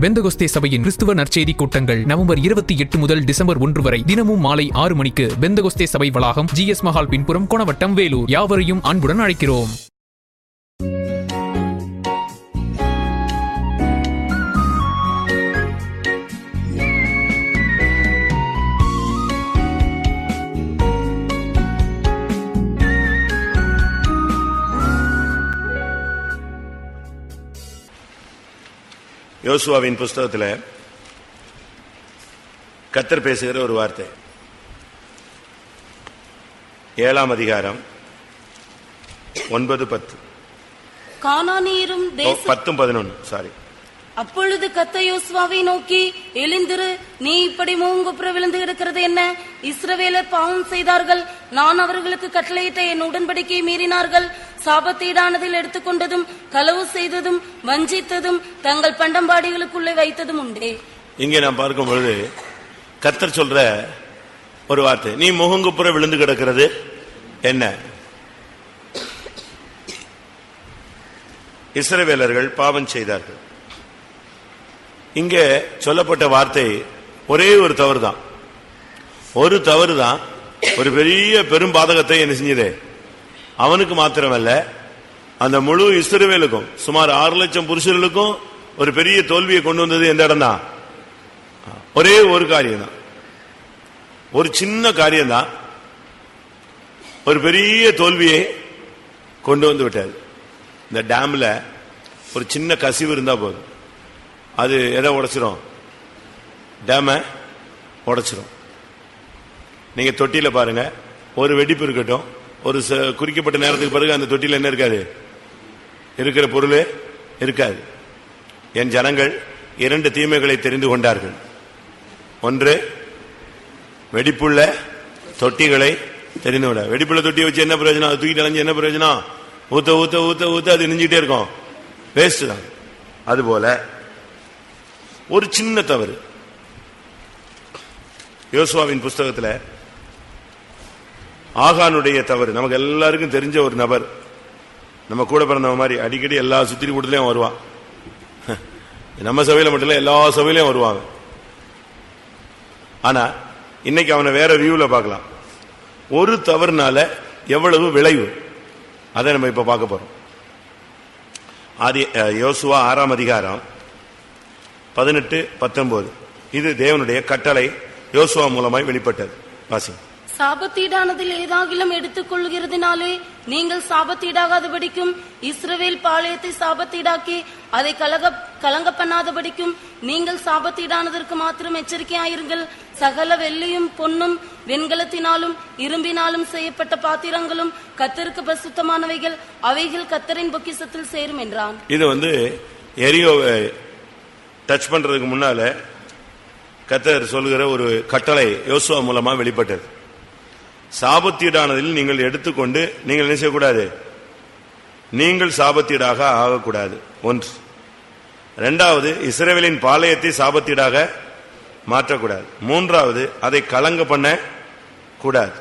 Pentecost சபையின் கிறிஸ்துவ நற்செய்தி கூட்டங்கள் நவம்பர் இருபத்தி எட்டு முதல் டிசம்பர் ஒன்று வரை தினமும் மாலை ஆறு மணிக்கு பெந்தகொஸ்தே சபை வளாகம் ஜிஎஸ் மஹால் பின்புறம் கொணவட்டம் வேலூர். யாவரையும் அன்புடன் அழைக்கிறோம். யோசுவாவின் புஸ்தகத்தில் கத்தர் பேசுகிற ஒரு வார்த்தை. ஏழாம் அதிகாரம் ஒன்பது பத்து. கானானியரும் பத்தும் பதினொன்னு சாரி அப்பொழுது கத்த யோசுவாவை நோக்கி எழுந்திரு நீ இப்படி மூங்குப்புற விழுந்து கிடக்கிறது என்ன? இஸ்ரவேலர் பாவம் செய்தார்கள். நான் அவர்களுக்கு கட்டளையிட்ட என் உடன்படிக்கையை மீறினார்கள். சாபத்தீடானதில் எடுத்துக்கொண்டதும் களவு செய்ததும் வஞ்சித்ததும் தங்கள் பண்டம்பாடிகளுக்குள்ளே வைத்ததும் உண்டே. இங்கே நான் பார்க்கும் பொழுது கத்தர் சொல்ற ஒரு வார்த்தை. நீ முகங்குப்புற விழுந்து கிடக்கிறது என்ன? இஸ்ரவேலர்கள் பாவம் செய்தார்கள். இங்கே சொல்லப்பட்ட வார்த்தை ஒரே ஒரு தவறு தான் ஒரு தவறு தான் ஒரு பெரிய பெரும் பாதகத்தை என்ன செஞ்சது? அவனுக்கு மாத்திரமல்ல அந்த முழு இஸ்ரவேலுக்கும் சுமார் ஆறு லட்சம் புருஷர்களுக்கும் ஒரு பெரிய தோல்வியை கொண்டு வந்தது எந்த இடம் தான் ஒரே ஒரு காரியம் தான் ஒரு சின்ன காரியம் தான் ஒரு பெரிய தோல்வியை கொண்டு வந்து விட்டாது. இந்த டேம்ல ஒரு சின்ன கசிவு இருந்தா போதும். அது எதை உடைச்சிரும்? டேமை உடைச்சிரும். நீங்கள் தொட்டியில் பாருங்க. ஒரு வெடிப்பு இருக்கட்டும். ஒரு ச- குறிக்கப்பட்ட நேரத்துக்கு பிறகு அந்த தொட்டியில் என்ன இருக்காது? இருக்கிற பொருள் இருக்காது. என் ஜனங்கள் இரண்டு தீமைகளை தெரிந்து கொண்டார்கள். ஒன்று வெடிப்புள்ள தொட்டிகளை தெரிந்து கொண்ட. வெடிப்புள்ள தொட்டியை வச்சு என்ன பிரயோஜனம்? அது தூக்கிட்டு அலைஞ்சு என்ன பிரயோஜனம்? ஊத்த ஊத்த ஊத்த ஊத்த அது நெஞ்சிட்டே இருக்கும். வேஸ்ட் தான். அதுபோல ஒரு சின்ன தவறு. யோசுவாவின் புஸ்தகத்தில் ஆகானுடைய தவறு. நமக்கு எல்லாருக்கும் தெரிஞ்ச ஒரு நபர். நம்ம கூட பிறந்தவன் மாதிரி அடிக்கடி எல்லா சுத்திரி கூட்டத்திலையும் வருவான். நம்ம சபையில மட்டும் இல்ல எல்லா சபையிலையும் வருவாங்க. ஆனா இன்னைக்கு அவனை வேற வியூவில் பார்க்கலாம். ஒரு தவறுனால எவ்வளவு விளைவு? அதை நம்ம இப்ப பார்க்க போறோம். ஆதி யோசுவா ஆறாம் அதிகாரம் பதினெட்டு பத்தொன்பது. இது தேவனுடைய கட்டளை. யோசுவா மூலமாய் வெளிப்பட்டது. வாசிங்க. சாபத்தீடானதில் ஏதாகிலும் எடுத்துக் கொள்கிறதுனாலே நீங்கள் சாபத்தீடாகாதபடிக்கும் இஸ்ரவேல் பாளையத்தை சாபத்தீடாக்கி அதை கலக கலங்க பண்ணாதபடிக்கும் நீங்கள் சாபத்தீடானதற்கு மாத்திரம் எச்சரிக்கையாயிருங்கள். சகல வெள்ளியும் பொன்னும் வெண்கலத்தினாலும் இரும்பினாலும் செய்யப்பட்ட பாத்திரங்களும் கத்தருக்கு பசுத்தமானவைகள் அவைகள் கத்தரின் பொக்கிசத்தில் சேரும் என்றான். இது வந்து எரியோவை டச் பண்றதுக்கு முன்னால கத்தர் சொல்லுகிற ஒரு கட்டளை யோசுவா மூலமா வெளிப்பட்டது. சாபத்தீடானதில் நீங்கள் எடுத்துக்கொண்டு நீங்கள் என்ன செய்யக்கூடாது? நீங்கள் சாபத்தீடாக ஆகக்கூடாது. ஒன்று. ரெண்டாவது இஸ்ரேவேலின் பாளையத்தை சாபத்தீடாக மாற்றக்கூடாது. மூன்றாவது அதை கலங்க பண்ண கூடாது.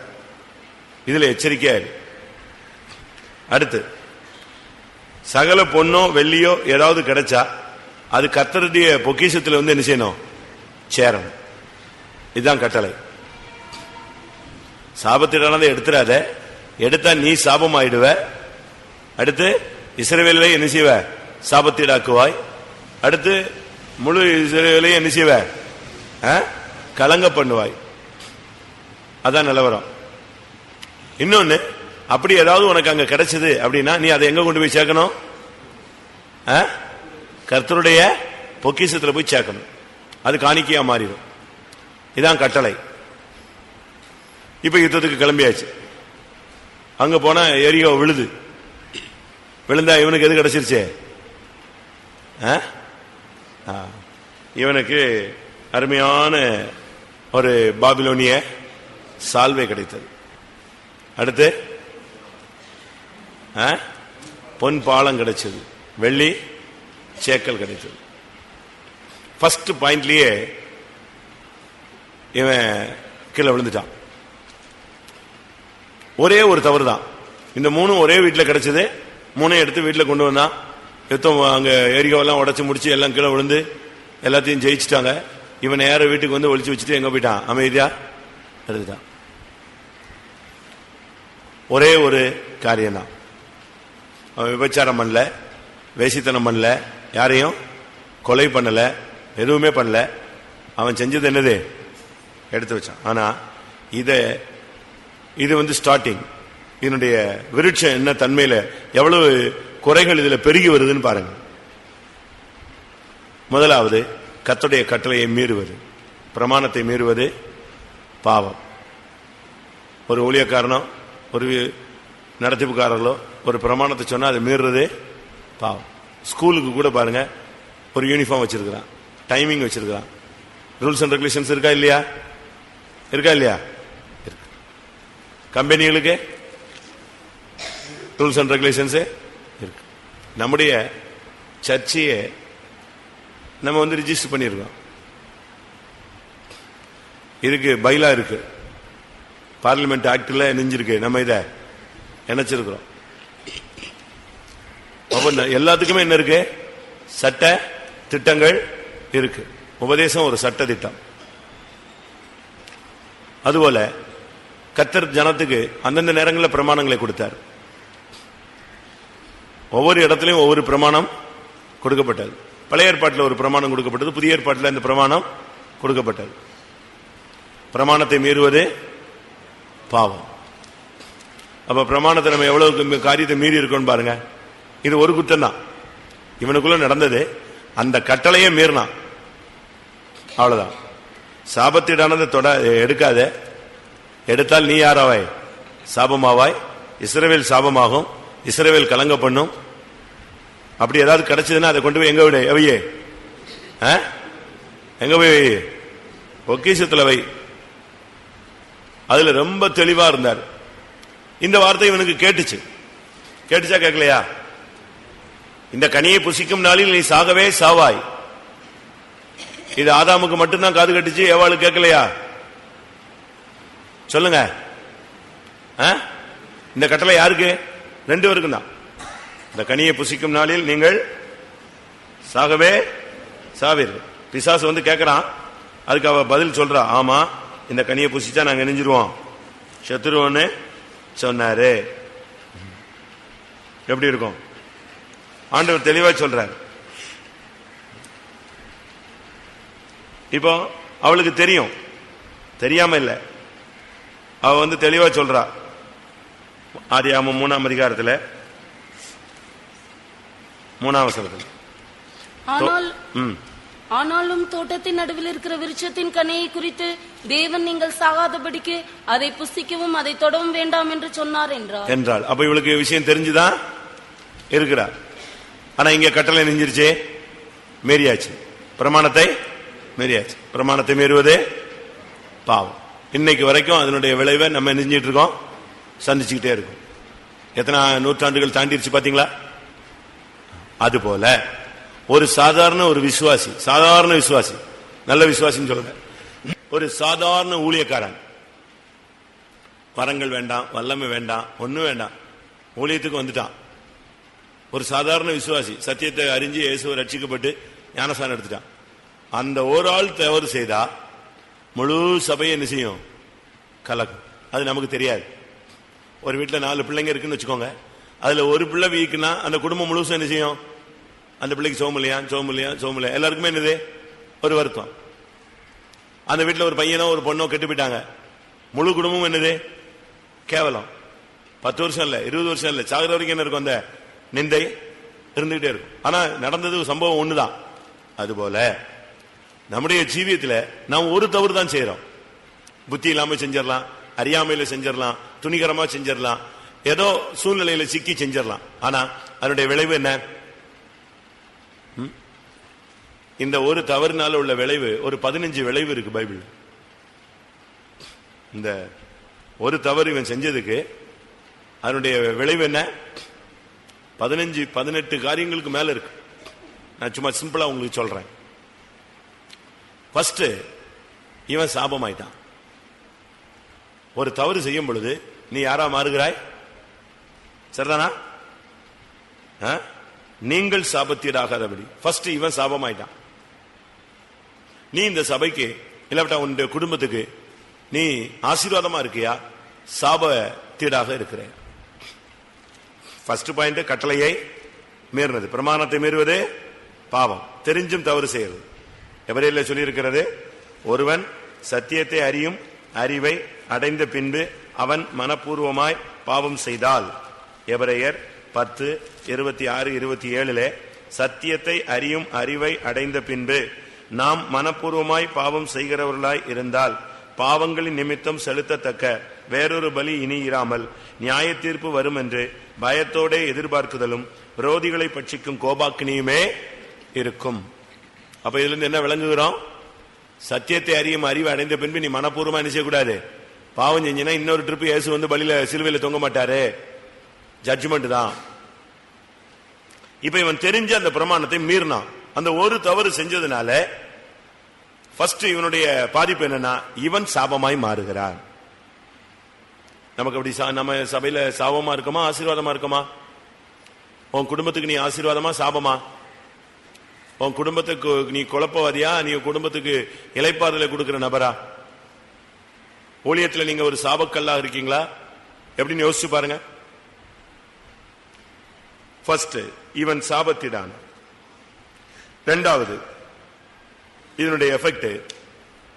இதுல எச்சரிக்கையா அடுத்து சகல பொண்ணோ வெள்ளியோ ஏதாவது கிடைச்சா அது கத்தருடைய பொக்கிஷத்தில் வந்து என்ன செய்யணும்? சேரணும் இதுதான் கட்டளை. சாபத்திடானதை எடுத்துடாத எடுத்தா நீ சாபம் ஆயிடுவ அடுத்து இசைவேலையும் என்ன செய்வ? சாபத்தீடாக்குவாய். அடுத்து முழு இஸ்ரவேலையும் என்ன செய்வ? ஆ? கலங்க பண்ணுவாய். அதான் நிலவரம். இன்னொன்னு அப்படி ஏதாவது உனக்கு அங்க கிடைச்சது அப்படின்னா நீ அதை எங்க கொண்டு போய் சேர்க்கணும்? ஆ? கர்த்தருடைய பொக்கிசத்தில் போய் சேர்க்கணும். அது காணிக்கையா மாறிடும். இதான் கட்டளை. இப்ப யுத்தத்துக்கு கிளம்பியாச்சு. அங்க போனா எரியோ விழுது. விழுந்தா இவனுக்கு எது கிடைச்சிருச்சே? ஆ? ஆ. இவனுக்கு அருமையான ஒரு பாபிலோனிய சால்வை கிடைத்தது. அடுத்து? ஆ? பொன் பாலம் கிடைச்சது. வெள்ளி சேக்கல் கிடைத்தது. ஃபர்ஸ்ட் பாயிண்ட்லயே இவன் கீழே விழுந்துட்டான். ஒரே ஒரு தவறு தான் இந்த மூணும் ஒரே வீட்டில் கிடைச்சது. மூணையும் எடுத்து வீட்டில் கொண்டு வந்தான். யுத்தம் அங்கே ஏரியாவெல்லாம் உடச்சி முடிச்சு எல்லாம் கீழே விழுந்து எல்லாத்தையும் ஜெயிச்சிட்டாங்க. இவன் நேர வீட்டுக்கு வந்து ஒழிச்சு வச்சுட்டு எங்க போயிட்டான்? அமைதியா? இருந்துட்டான் ஒரே ஒரு காரியம் தான் அவன் விபச்சாரம் பண்ணல வேசித்தனம் பண்ணல யாரையும் கொலை பண்ணலை எதுவுமே பண்ணல. அவன் செஞ்சது என்னது? எடுத்து வச்சான். ஆனால் இதை இது வந்து ஸ்டார்டிங் இதனுடைய விருட்சம் என்ன தன்மையில் எவ்வளவு குறைகள் இதில் பெருகி வருதுன்னு பாருங்க. முதலாவது கத்துடைய கட்டளையை மீறுவது. பிரமாணத்தை மீறுவது பாவம். ஒரு ஊழியக்காரனோ ஒரு நடத்திப்புக்காரர்களோ ஒரு பிரமாணத்தை சொன்னால் அதை மீறுறது பாவம். ஸ்கூலுக்கு கூட பாருங்க ஒரு யூனிஃபார்ம் வச்சிருக்கிறான். டைமிங் வச்சிருக்கிறான். ரூல்ஸ் அண்ட் ரெகுலேஷன்ஸ் இருக்கா இல்லையா? இருக்கா இல்லையா? இருக்கு. கம்பெனிகளுக்கு ரூல்ஸ் அண்ட் ரெகுலேஷன்ஸ் இருக்கு. நம்முடைய சர்ச்சையை நம்ம வந்து ரிஜிஸ்டர் பண்ணியிருக்கோம். இருக்கு பைலா இருக்கு. பார்லிமெண்ட் ஆக்டில் நெஞ்சிருக்கு. நம்ம இதை இணைச்சிருக்கிறோம் அப்ப எல்லாத்துக்குமே என்ன இருக்கு? சட்ட திட்டங்கள் இருக்கு. உபதேசம் ஒரு சட்ட திட்டம். அதுபோல கத்தர் ஜனத்துக்கு அந்தந்த நேரங்களில் பிரமாணங்களை கொடுத்தார். ஒவ்வொரு இடத்துலையும் ஒவ்வொரு பிரமாணம் கொடுக்கப்பட்டது. பழைய ஏற்பாட்டில் ஒரு பிரமாணம் கொடுக்கப்பட்டது புதிய ஏற்பாட்டில் இந்த பிரமாணம் கொடுக்கப்பட்டது. பிரமாணத்தை மீறுவது பாவம். அப்ப பிரமாணத்தை நம்ம எவ்வளவு காரியத்தை மீறி இருக்கோம்னு பாருங்க. இது ஒரு குற்றம் தான் இவனுக்குள்ள நடந்தது அந்த கட்டளையே மீறினான். அவ்வளவுதான். சாபத்திடானது தொட எடுக்காத. எடுத்தால் நீ யாராவாய்? சாபமாவாய். இஸ்ரேவேல் சாபமாகும். இஸ்ரேவேல் கலங்க பண்ணும் அப்படி ஏதாவது கிடைச்சதுன்னா அதை கொண்டு போய் எங்க விட? அவையே. ஆ? எங்க போய் ஒக்கீசத்தில் வை. அதுல ரொம்ப தெளிவா இருந்தார். இந்த வார்த்தை இவனுக்கு கேட்டுச்சு. கேட்டுச்சா கேட்கலையா? இந்த கனியை புசிக்கும் நாளில் நீ சாகவே சாவாய். இது ஆதாமுக்கு மட்டும்தான் காது கட்டுச்சு எவாளு கேட்கலையா? சொல்லுங்க. ஆ? இந்த கட்டளை யாருக்கு? ரெண்டு பேருக்கும் தான். இந்த கனியை புசிக்கும் நாளில் நீங்கள் சாகவே சாவீர்கள். பிசாசு வந்து கேட்கறான். அதுக்கு அவ பதில் சொல்றா. ஆமா இந்த கனியை புசிச்சா நாங்க நெஞ்சிருவோம் செத்துருவோன்னு சொன்னாரு. எப்படி இருக்கும்? ஆண்டவர் தெளிவா சொல்றார். இப்போ அவளுக்கு தெரியும். தெரியாம இல்ல. அவ வந்து தெளிவா சொல்றா. ஆதியாம மூணாம் அதிகாரத்துல. மூணாம் வசனத்துல. ஆனால் ஆனாலும் தோட்டத்தின் நடுவில் இருக்கிற விருட்சத்தின் கனியை குறித்து தேவன் நீங்கள் சாகாதபடிக்கு அதை புசிக்கவும் அதை தொடவும் வேண்டாம் என்று சொன்னார் என்றார். என்றாள். அப்ப இவளுக்கு விஷயம் தெரிஞ்சுதான் இருக்கிறார் ஆனா இங்க கட்டளை நெஞ்சிருச்சே மீறியாச்சு. பிரமாணத்தை மீறியாச்சு. பிரமாணத்தை மீறுவதே பாவம். இன்னைக்கு வரைக்கும் அதனுடைய விளைவை நம்ம நெஞ்சிட்டு இருக்கோம். சந்திச்சுக்கிட்டே இருக்கும். எத்தனை நூற்றாண்டுகள் தாண்டிருச்சு பாத்தீங்களா? அதுபோல ஒரு சாதாரண ஒரு விசுவாசி சாதாரண விசுவாசி நல்ல விசுவாசின்னு சொல்லுங்க. ஒரு சாதாரண ஊழியக்காரன். வரங்கள் வேண்டாம் வல்லமை வேண்டாம் ஒன்றும் வேண்டாம். ஊழியத்துக்கு வந்துட்டான். ஒரு சாதாரண விசுவாசி சத்தியத்தை அறிஞ்சு இயேசுவை ரட்சிக்கப்பட்டு ஞானசானம் எடுத்துட்டான். அந்த ஒரு ஆள் தவறு செய்தா முழு சபையை என்ன செய்யும்? கலக்கும். அது நமக்கு தெரியாது. ஒரு வீட்டில் நாலு பிள்ளைங்க இருக்குன்னு வச்சுக்கோங்க. அதில் ஒரு பிள்ளை வீக்குனா அந்த குடும்பம் முழுசும் என்ன செய்யும்? அந்த பிள்ளைக்கு சோமில்லையா சோமில்லையா சோமில்லையா எல்லாருக்குமே என்னது? ஒரு வருத்தம். அந்த வீட்டில் ஒரு பையனோ ஒரு பொண்ணோ கெட்டு போயிட்டாங்க. முழு குடும்பமும் என்னது? கேவலம். பத்து வருஷம் இல்லை இருபது வருஷம் இல்லை. சாகுற வரைக்கும் என்ன இருக்கும் அந்த நிந்தை இருந்துகிட்டே இருக்கும். ஆனா நடந்தது சம்பவம் ஒண்ணுதான். அதுபோல நம்முடைய ஜீவியத்தில் நாம் ஒரு தவறு தான் செய்யறோம் புத்தி இல்லாம செஞ்சிடலாம் அறியாமையில செஞ்சிடலாம் துணிகரமா செஞ்சிடலாம் ஏதோ சூழ்நிலையில சிக்கி செஞ்சிடலாம். ஆனா அதனுடைய விளைவு என்ன? ம்? இந்த ஒரு தவறுனால உள்ள விளைவு ஒரு பதினஞ்சு விளைவு இருக்கு பைபிள் இந்த ஒரு தவறு இவன் செஞ்சதுக்கு அதனுடைய விளைவு என்ன? பதினஞ்சு பதினெட்டு காரியங்களுக்கு மேல இருக்கு. நான் சும்மா சிம்பிளா உங்களுக்கு சொல்றேன். ஃபர்ஸ்ட் இவன் சாபமாயிட்டான். ஒரு தவறு செய்யும் பொழுது நீ யாரா மாறுகிறாய்? சரிதானா? ஆ? நீங்கள் சாபத்தீடாகாதபடி. ஃபர்ஸ்ட் இவன் சாபமாயிட்டான். நீ இந்த சபைக்கு இல்லாவிட்டா உன்னுடைய குடும்பத்துக்கு நீ ஆசீர்வாதமா இருக்கியா? சாபத்தீடாக இருக்கிறேன். ஃபர்ஸ்ட் பாயிண்ட் கட்டளையை மீறினது. பிரமாணத்தை மீறுவது பாவம். தெரிஞ்சும் தவறு செய்யறது எவரையில சொல்லியிருக்கிறது? ஒருவன் சத்தியத்தை அறியும் அறிவை அடைந்த பின்பு அவன் மனப்பூர்வமாய் பாவம் செய்தால். எவரையர் பத்து இருபத்தி ஆறு இருபத்தி ஏழுல சத்தியத்தை அறியும் அறிவை அடைந்த பின்பு நாம் மனப்பூர்வமாய் பாவம் செய்கிறவர்களாய் இருந்தால் பாவங்களின் நிமித்தம் செலுத்தத்தக்க வேறொரு பலி இனி இராமல் நியாய தீர்ப்பு வரும் என்று பயத்தோட எதிர்பார்க்குதலும் விரோதிகளை பட்சிக்கும் கோபாக்கினியுமே இருக்கும். அப்ப இதுல இருந்து என்ன விளங்குகிறோம்? சத்தியத்தை அறியும் அறிவு அடைந்த பின்பு நீ மனப்பூர்வமா என்ன செய்யக்கூடாது? பாவம் செஞ்சினா இன்னொரு ட்ரிப் இயேசு வந்து பலியில சிலுவையில தொங்க மாட்டாரு. ஜட்ஜ்மெண்ட் தான். இப்ப இவன் தெரிஞ்ச அந்த பிரமாணத்தை மீறினான். அந்த ஒரு தவறு செஞ்சதுனால ஃபர்ஸ்ட் இவனுடைய பாதிப்பு என்னன்னா இவன் சாபமாய் மாறுகிறான். நமக்கு அப்படி சா- நம்ம சபையில சாபமா இருக்குமா? ஆசீர்வாதமா இருக்குமா? உன் குடும்பத்துக்கு நீ ஆசீர்வாதமா சாபமா? உன் குடும்பத்துக்கு நீ குழப்பவாதியா? நீ குடும்பத்துக்கு இலைப்பாறுதலை கொடுக்கிற நபரா? ஊழியத்தில் நீங்க ஒரு சாபக்கல்லாக இருக்கீங்களா? எப்படின்னு யோசிச்சு பாருங்க. ஃபர்ஸ்ட் இவன் சாபத்திடான் ரெண்டாவது இதனுடைய எஃபெக்ட்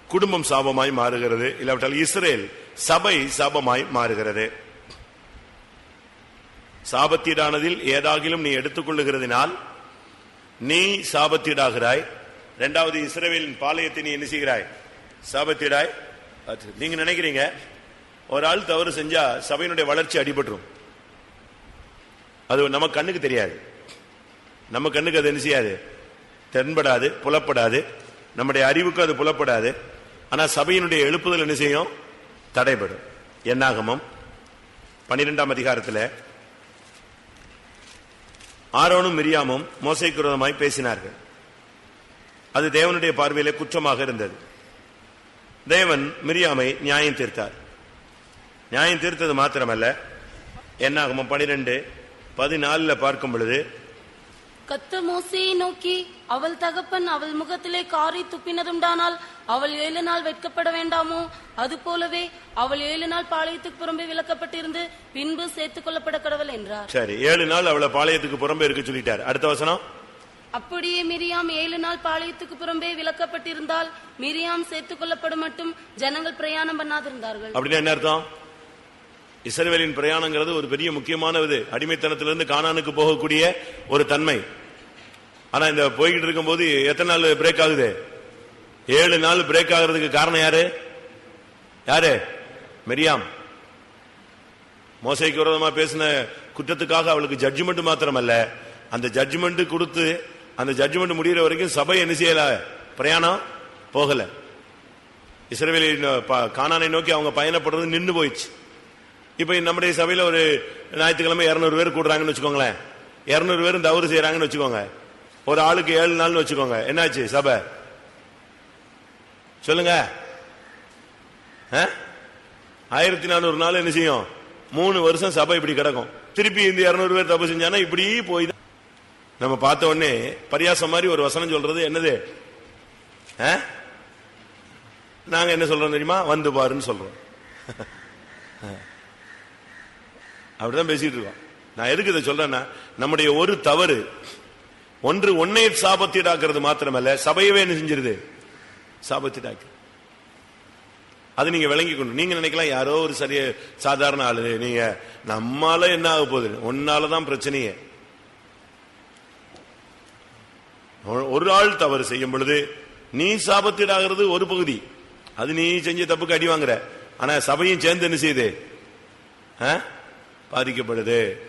குடும்பம் சாபமாய் மாறுகிறது. இல்லாவிட்டால் இஸ்ரேல் சபை சாபமாய் மாறுகிறது. சாபத்தீடானதில் ஏதாகிலும் நீ எடுத்துக்கொள்ளுகிறதினால் நீ சாபத்தீடாகிறாய். இரண்டாவது இஸ்ரவேலின் பாளையத்தை நீ என்ன செய்கிறாய்? சாபத்தீடாய். நீங்க நினைக்கிறீங்க ஒரு ஆள் தவறு செஞ்சா சபையினுடைய வளர்ச்சி அடிபட்டுரும். அது நம்ம கண்ணுக்கு தெரியாது. நம்ம கண்ணுக்கு அது என்ன செய்யாது? தென்படாது புலப்படாது. நம்முடைய அறிவுக்கு அது புலப்படாது. ஆனா சபையினுடைய எழுப்புதல் என்ன செய்யும்? தடைபடும். என்னாகமம் பன்னிரெண்டாம் அதிகாரத்தில் ஆரோனும் மிரியாமும் மோசைக்கு விரோதமாய் பேசினார்கள். அது தேவனுடைய பார்வையிலே குற்றமாக இருந்தது. தேவன் மிரியாமை நியாயம் தீர்த்தார். நியாயம் தீர்த்தது மாத்திரமல்ல. என்னாகமம் பனிரெண்டு பதினாலில் பார்க்கும் பொழுது கத்த மோசையை நோக்கி அவள் தகப்பன் அவள் முகத்திலே காரி துப்பினதுண்டானால் அவள் ஏழு நாள் வெட்கப்பட வேண்டாமோ? அது போலவே அவள் ஏழு நாள் பாளையத்துக்கு புறம்பே விலக்கப்பட்டிருந்து பின்பு சேர்த்துக் கொள்ளப்பட கடவுள் என்றார். சரி ஏழு நாள் அவளை பாளையத்துக்கு புறம்பே இருக்க சொல்லிட்டார். அடுத்த வசனம். அப்படியே மிரியாம் ஏழு நாள் பாளையத்துக்கு புறம்பே விலக்கப்பட்டிருந்தால் மிரியாம் சேர்த்துக் கொள்ளப்படும் மட்டும் ஜனங்கள் பிரயாணம் பண்ணாதிருந்தார்கள். அப்படின்னா என்ன அர்த்தம்? இஸ்ரவேலின் பிரயாணங்கிறது ஒரு பெரிய முக்கியமான இது அடிமைத்தனத்திலிருந்து கானானுக்கு போகக்கூடிய ஒரு தன்மை. ஆனா இந்த போய்கிட்டு இருக்கும்போது எத்தனை நாள் பிரேக் ஆகுது? ஏழு நாள் பிரேக் ஆகுறதுக்கு காரணம் யாரு? யாரு? மெரியாம். மோசைக்கு விரோதமா பேசின குற்றத்துக்காக அவளுக்கு ஜட்ஜ்மெண்ட் மாத்திரமல்ல. அந்த ஜட்ஜ்மெண்ட் கொடுத்து அந்த ஜட்ஜ்மெண்ட் முடியிற வரைக்கும் சபை என்ன செய்யல? பிரயாணம் போகல. இஸ்ரேவேலி காணானை நோக்கி அவங்க பயணப்படுறது நின்று போயிடுச்சு. இப்ப நம்முடைய சபையில ஒரு ஞாயிற்றுக்கிழமை இருநூறு பேர் கூடுறாங்கன்னு வச்சுக்கோங்களேன். இருநூறு பேரும் தவறு செய்யறாங்கன்னு வச்சுக்கோங்க. ஒரு ஆளுக்கு ஏழு நாள்னு வச்சுக்கோங்க. என்னாச்சு சபை? சொல்லுங்க. ஆ? ஆயிரத்தி நானூறு நாள் என்ன செய்யும்? மூணு வருஷம் சபை இப்படி கிடக்கும். திருப்பி இந்த இருநூறு பேர் தப்பு செஞ்சானா இப்படி போய் நம்ம பார்த்த உடனே பரியாசம் மாதிரி ஒரு வசனம் சொல்றது என்னது? ஆ? நாங்க என்ன சொல்றோம் தெரியுமா? வந்து பாருன்னு சொல்றோம். அப்படிதான் பேசிட்டு இருக்கோம். நான் எதுக்கு இதை சொல்றேன்னா நம்முடைய ஒரு தவறு ஒன்று ஒன்னே சாபத்தீடாக்குறது மாத்திரமல்ல சபையவே என்ன செஞ்சிருது? சாபத்தீடாக்கு. அது நீங்க விளங்கிக்கணும். கொண்டு நீங்க நினைக்கலாம் யாரோ ஒரு சரிய சாதாரண ஆளு. நீங்க நம்மால என்ன ஆக போகுது? ஒன்னாலதான் பிரச்சனையே. ஒரு- ஆள் தவறு செய்யும் பொழுது நீ சாபத்தீடாகிறது ஒரு பகுதி. அது நீ செஞ்ச தப்புக்கு அடி வாங்குற. ஆனா சபையும் சேர்ந்து என்ன செய்யுது? ஆ? பாதிக்கப்படுது.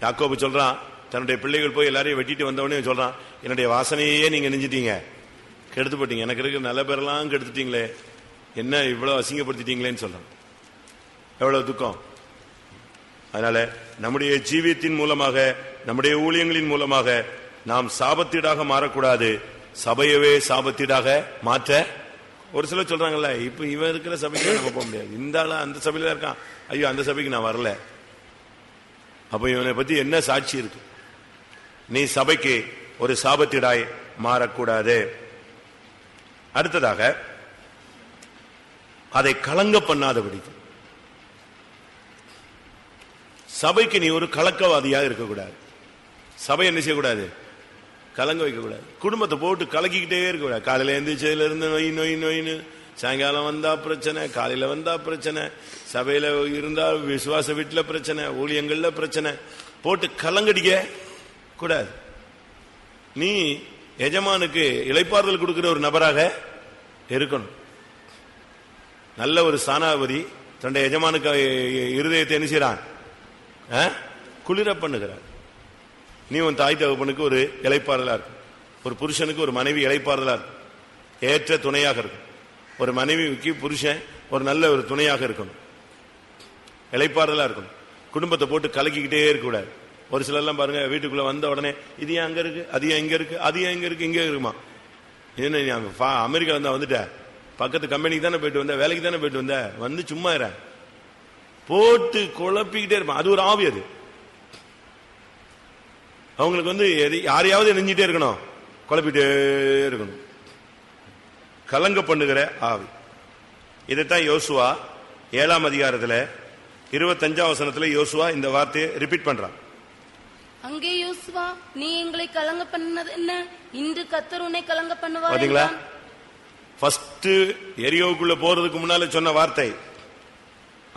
யாக்கோபு சொல்றான் தன்னுடைய பிள்ளைகள் போய் எல்லாரையும் வெட்டிட்டு வந்தவனே சொல்றான் என்னுடைய வாசனையே நீங்க நெஞ்சிட்டீங்க. கெடுத்து போட்டீங்க. எனக்கு இருக்கிற நல்ல பேரெல்லாம் கெடுத்துட்டீங்களே. என்ன இவ்வளவு அசிங்கப்படுத்திட்டீங்களேன்னு சொல்றான். எவ்வளவு துக்கம். அதனால நம்முடைய ஜீவியத்தின் மூலமாக நம்முடைய ஊழியங்களின் மூலமாக நாம் சாபத்தீடாக மாறக்கூடாது. சபையவே சாபத்தீடாக மாற்ற ஒரு சிலர் சொல்றாங்கல்ல இப்ப இவன் இருக்கிற சபைக்கு நம்ம போக முடியாது. இந்த ஆளு அந்த சபையில தான் இருக்கான். ஐயோ அந்த சபைக்கு நான் வரல. அப்ப இவனை பத்தி என்ன சாட்சி இருக்கு? நீ சபைக்கு ஒரு சாபத்திடாய் மாறக்கூடாது. அடுத்ததாக அதை கலங்க பண்ணாதபடி. சபைக்கு நீ ஒரு கலக்கவாதியாக இருக்கக்கூடாது. சபை என்ன செய்யக்கூடாது? கலங்க வைக்கக்கூடாது. குடும்பத்தை போட்டு கலக்கிக்கிட்டே இருக்கக்கூடாது. காலையில் எந்திரிச்சதுல இருந்து நொய் நொய் நொயின்னு சாயங்காலம் வந்தா பிரச்சனை காலையில வந்தா பிரச்சனை. சபையில இருந்தா விசுவாச வீட்டில் பிரச்சனை ஊழியங்கள்ல பிரச்சனை. போட்டு கலங்கடிக்க கூடாது. நீ எஜமானுக்கு இளைப்பாறுதல் கொடுக்கிற ஒரு நபராக இருக்கணும். நல்ல ஒரு சானாபதி தன்னுடைய எஜமானுக்கு இருதயத்தை என்ன செய்றான்? ஆ? குளிர பண்ணுகிறார். நீ உன் தாய் தகப்பனுக்கு ஒரு இளைப்பாறுதலா இருக்கும். ஒரு புருஷனுக்கு ஒரு மனைவி இளைப்பாறுதலா இருக்கும். ஏற்ற துணையாக இருக்கும். ஒரு மனைவிக்கு புருஷன் ஒரு நல்ல ஒரு துணையாக இருக்கணும். இளைப்பாறுதலா இருக்கணும். குடும்பத்தை போட்டு கலக்கிக்கிட்டே இருக்கக்கூடாது. ஒரு சிலர்லாம் பாருங்க வீட்டுக்குள்ள வந்த உடனே இது ஏன் அங்க இருக்கு? அது ஏன் இங்க இருக்கு? அது ஏன் இங்க இருக்கு? இங்கே இருக்குமா? என்ன நீ அமெரிக்கா வந்தா வந்துட்ட. பக்கத்து கம்பெனிக்கு தானே போயிட்டு வந்த வேலைக்கு தானே போயிட்டு வந்த. வந்து சும்மா இரு. போட்டு குழப்பிக்கிட்டே இருப்பான் அது ஒரு ஆவி அது. அவங்களுக்கு வந்து யாரையாவது நெஞ்சிட்டே இருக்கணும். குழப்பிட்டே இருக்கணும். கலங்க பண்ணுகிற ஆவி. இதைத்தான் யோசுவா ஏழாம் அதிகாரத்தில் இருபத்தஞ்சாம் வசனத்தில் யோசுவா இந்த வார்த்தையை ரிப்பீட் பண்றான். அங்கே யோசுவா நீ எங்களை கலங்க பண்ணது என்ன? இன்று கத்தர் உன்னை கலங்க பண்ணுவார் பாத்தீங்களா. ஃபர்ஸ்ட் எரியோவுக்குள்ள போறதுக்கு முன்னால சொன்ன வார்த்தை.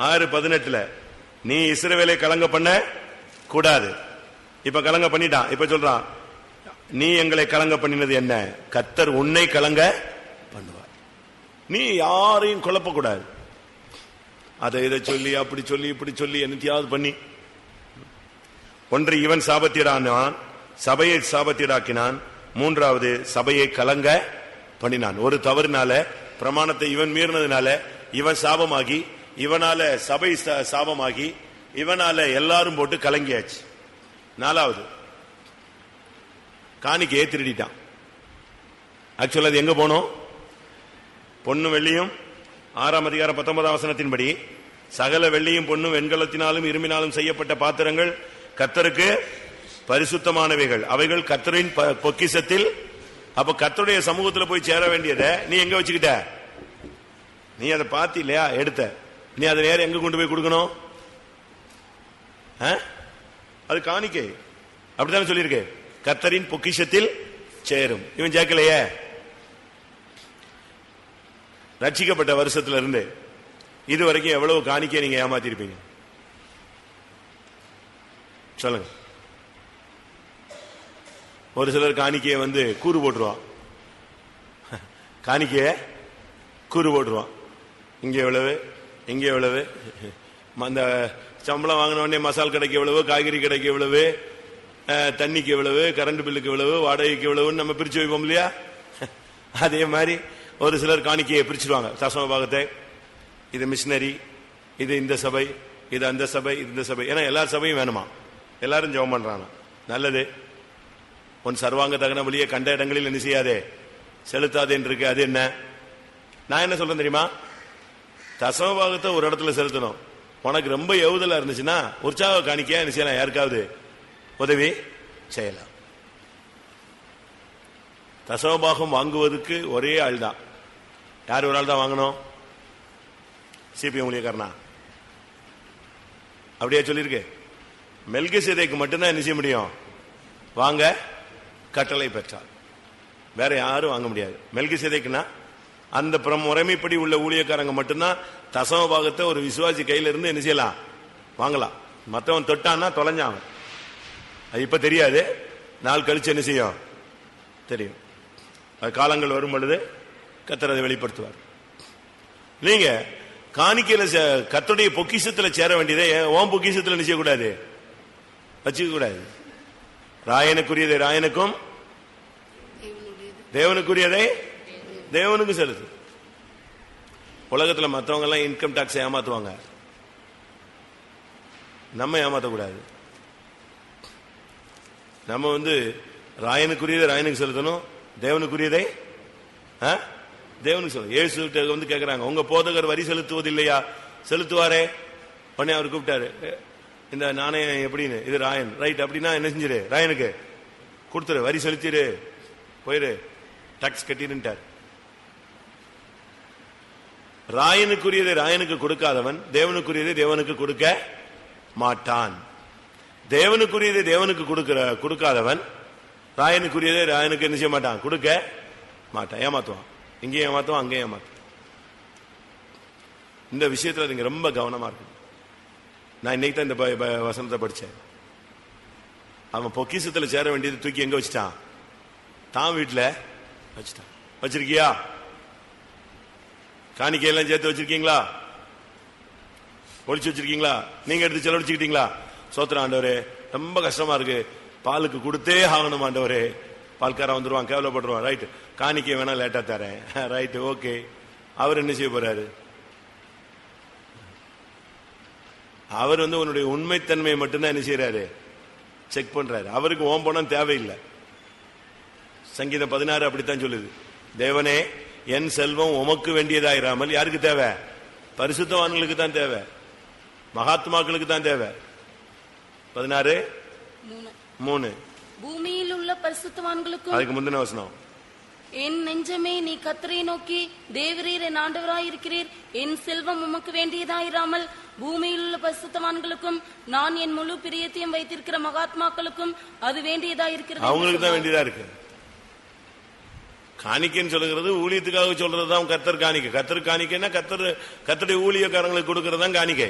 ஆறு பதினெட்டுல நீ இஸ்ரவேலை கலங்க பண்ண கூடாது. இப்ப கலங்க பண்ணிட்டான். இப்ப சொல்றான் நீ எங்களை கலங்க பண்ணினது என்ன? கத்தர் உன்னை கலங்க பண்ணுவார். நீ யாரையும் குழப்பக்கூடாது. அதை இதை சொல்லி அப்படி சொல்லி இப்படி சொல்லி என்னத்தையாவது பண்ணி ஒன்று இவன் சாபத்தீடானான் சபையை சாபத்தீடாக்கினான் மூன்றாவது சபையை கலங்க பண்ணினான். ஒரு தவறுனால பிரமாணத்தை இவன் மீறினதுனால இவன் சாபமாகி இவனால சபை சா- சாபமாகி இவனால எல்லாரும் போட்டு கலங்கியாச்சு. நாலாவது காணிக்கையை திருடிட்டான் ஆக்சுவலா அது எங்க போனோம்? பொண்ணு வெள்ளியும் ஆறாம் அதிகாரம் பத்தொன்பதாம் வசனத்தின்படி சகல வெள்ளியும் பொண்ணும் வெண்கலத்தினாலும் இரும்பினாலும் செய்யப்பட்ட பாத்திரங்கள் கத்தருக்கு பரிசுத்தமானவைகள். அவைகள் கத்தரின் ப- பொக்கிஷத்தில் அப்ப கத்தருடைய சமூகத்தில் போய் சேர வேண்டியதை நீ எங்க வச்சுக்கிட்ட? நீ அதை பார்த்து இல்லையா எடுத்த. நீ அதை நேரம் எங்க கொண்டு போய் கொடுக்கணும்? ஆ? அது காணிக்கை. அப்படித்தானே சொல்லியிருக்கு. கத்தரின் பொக்கிஷத்தில் சேரும். இவன் ஜேக்கலையே ரட்சிக்கப்பட்ட வருஷத்துல இருந்து இது வரைக்கும் எவ்வளவு காணிக்கை நீங்க ஏமாத்திருப்பீங்க? சொல்லுங்க. ஒரு சிலர் காணிக்கையை வந்து கூறு போட்டுருவான். காணிக்கைய கூறு போட்டுருவான். இங்கே எவ்வளவு? இங்கே எவ்வளவு? அந்த சம்பளம் வாங்கினோடனே மசால் கடைக்கு எவ்வளவு? காய்கறி கடைக்கு எவ்வளவு? தண்ணிக்கு எவ்வளவு? கரண்ட் பில்லுக்கு எவ்வளவு? வாடகைக்கு எவ்வளவுன்னு நம்ம பிரிச்சு வைப்போம் இல்லையா? அதே மாதிரி ஒரு சிலர் காணிக்கையை பிரிச்சிருவாங்க. தசம பாகத்தை. இது மிஷினரி இது இந்த சபை இது அந்த சபை இது இந்த சபை. ஏன்னா எல்லா சபையும் வேணுமா? எல்லாரும் ஜெபம் பண்றாங்க நல்லது. உன் சர்வாங்க தகன வழியை கண்ட இடங்களில் என்ன செய்யாதே? செலுத்தாதேன்னு இருக்கு. அது என்ன? நான் என்ன சொல்றேன் தெரியுமா? தசம பாகத்தை ஒரு இடத்துல செலுத்தணும். உனக்கு ரொம்ப எவுதலா இருந்துச்சுன்னா உற்சாக காணிக்கையா என்ன செய்யலாம்? யாருக்காவது உதவி செய்யலாம். தசமபாகம் வாங்குவதற்கு ஒரே ஆள் தான் யார் ஒரு ஆள் தான் வாங்கணும் சிபிஎம் ஊழியக்காரனா? அப்படியே சொல்லியிருக்கேன் மெல்கி சேதைக்கு மட்டும்தான் என்ன செய்ய முடியும்? வாங்க கட்டளை பெற்றார். வேற யாரும் வாங்க முடியாது. மெல்கி சேதைக்குன்னா அந்த பிரம் முறைமைப்படி உள்ள ஊழியக்காரங்க மட்டும்தான் தசம பாகத்தை ஒரு விசுவாசி கையில இருந்து என்ன செய்யலாம்? வாங்கலாம். மற்றவன் தொட்டான்னா தொலைஞ்சான் அது இப்ப தெரியாது. நாள் கழிச்சு என்ன செய்யும்? தெரியும். அது காலங்கள் வரும் பொழுது கத்தர் அதை வெளிப்படுத்துவார். நீங்க காணிக்கையில சே- பொக்கிசத்துல சேர வேண்டியதை ஓம் பொக்கிசத்துல என்ன செய்யக்கூடாது? வச்சுக்க கூடாது ராயனுக்குரியதை ராயனுக்கும் தேவனுக்குரியதை தேவனுக்கும் செலுத்து. உலகத்துல மத்தவங்க எல்லாம் இன்கம் டாக்ஸ் ஏமாத்துவாங்க. நம்ம ஏமாத்தக்கூடாது. நம்ம வந்து ராயனுக்குரியதை ராயனுக்கு செலுத்தணும் தேவனுக்குரியதை தேவனுக்கு சொல்லு ஏசு வந்து கேட்கிறாங்க உங்க போதகர் வரி செலுத்துவது இல்லையா செலுத்துவாரே. உடனே அவர் கூப்பிட்டாரு இந்த நாணயம் எப்படின்னு? இது ராயன். ரைட் அப்படின்னா என்ன செஞ்சிரு? ராயனுக்கு கொடுத்துரு. வரி செலுத்திடு போயிரு. டாக்ஸ் கட்டிடுன்ட்டார். ராயனுக்குரியதை ராயனுக்கு கொடுக்காதவன் தேவனுக்குரியதை தேவனுக்கு கொடுக்க மாட்டான். தேவனுக்குரியதை தேவனுக்கு கொடுக்கிற கொடுக்காதவன் ராயனுக்குரியதை ராயனுக்கு என்ன செய்ய மாட்டான்? கொடுக்க மாட்டான். ஏமாத்துவான். இங்கேயும் ஏமாத்துவான் அங்கேயும் ஏமாத்துவான். இந்த விஷயத்துல நீங்க ரொம்ப கவனமா இருக்கணும். நான் இன்னைக்கு தான் இந்த ப- வசனத்தை படித்தேன் அவன் பொக்கிசத்தில் சேர வேண்டியது தூக்கி எங்கே வச்சுட்டான்? தான் வீட்டில் வச்சுட்டான். வச்சிருக்கியா? காணிக்கையெல்லாம் சேர்த்து வச்சிருக்கீங்களா? ஒழிச்சு வச்சிருக்கீங்களா? நீங்க எடுத்து செலவழிச்சுக்கிட்டீங்களா? சோத்திரம் ஆண்டவரே ரொம்ப கஷ்டமா இருக்கு. பாலுக்கு கொடுத்தே ஆகணும் ஆண்டவரே. பால்காரன் வந்துருவான் கேவலப்படுவான். ரைட் காணிக்கை வேணா லேட்டா தரேன். ரைட்டு ஓகே அவர் என்ன செய்ய போறாரு? அவர் வந்து உன்னுடைய உண்மைத்தன்மையை மட்டும்தான் என்ன செய்யறாரு செக் பண்றாரு. அவருக்கு ஓம் பணம் தேவையில்லை. சங்கீதம் பதினாறு அப்படித்தான் சொல்லுது. தேவனே என் செல்வம் உமக்கு வேண்டியதாயிராமல் யாருக்கு தேவை? பரிசுத்தவான்களுக்கு தான் தேவை. மகாத்மாக்களுக்கு தான் தேவை. பதினாறு? மூணு. மூணு. பூமியில் உள்ள பரிசுத்தவான்களுக்கும் அதுக்கு முந்தின வசனம். என் நெஞ்சமே நீ கத்தரை நோக்கி தேவரீர் என் ஆண்டவராயிருக்கிறீர் என் செல்வம் உமக்கு வேண்டியதாயிராமல் பூமியில் உள்ள பசுத்தவான்களுக்கும் நான் என் முழு பிரியத்தையும் வைத்திருக்கிற மகாத்மாக்களுக்கும் அது வேண்டியதாயிருக்கிறது. அவங்களுக்கு தான் வேண்டியதா இருக்கு காணிக்கைன்னு சொல்லுகிறது ஊழியத்துக்காக சொல்றதுதான் கத்தர் காணிக்கை. கத்தர் காணிக்கைன்னா கத்தர் கத்தருடைய ஊழியக்காரங்களுக்கு கொடுக்கறது தான் காணிக்கை.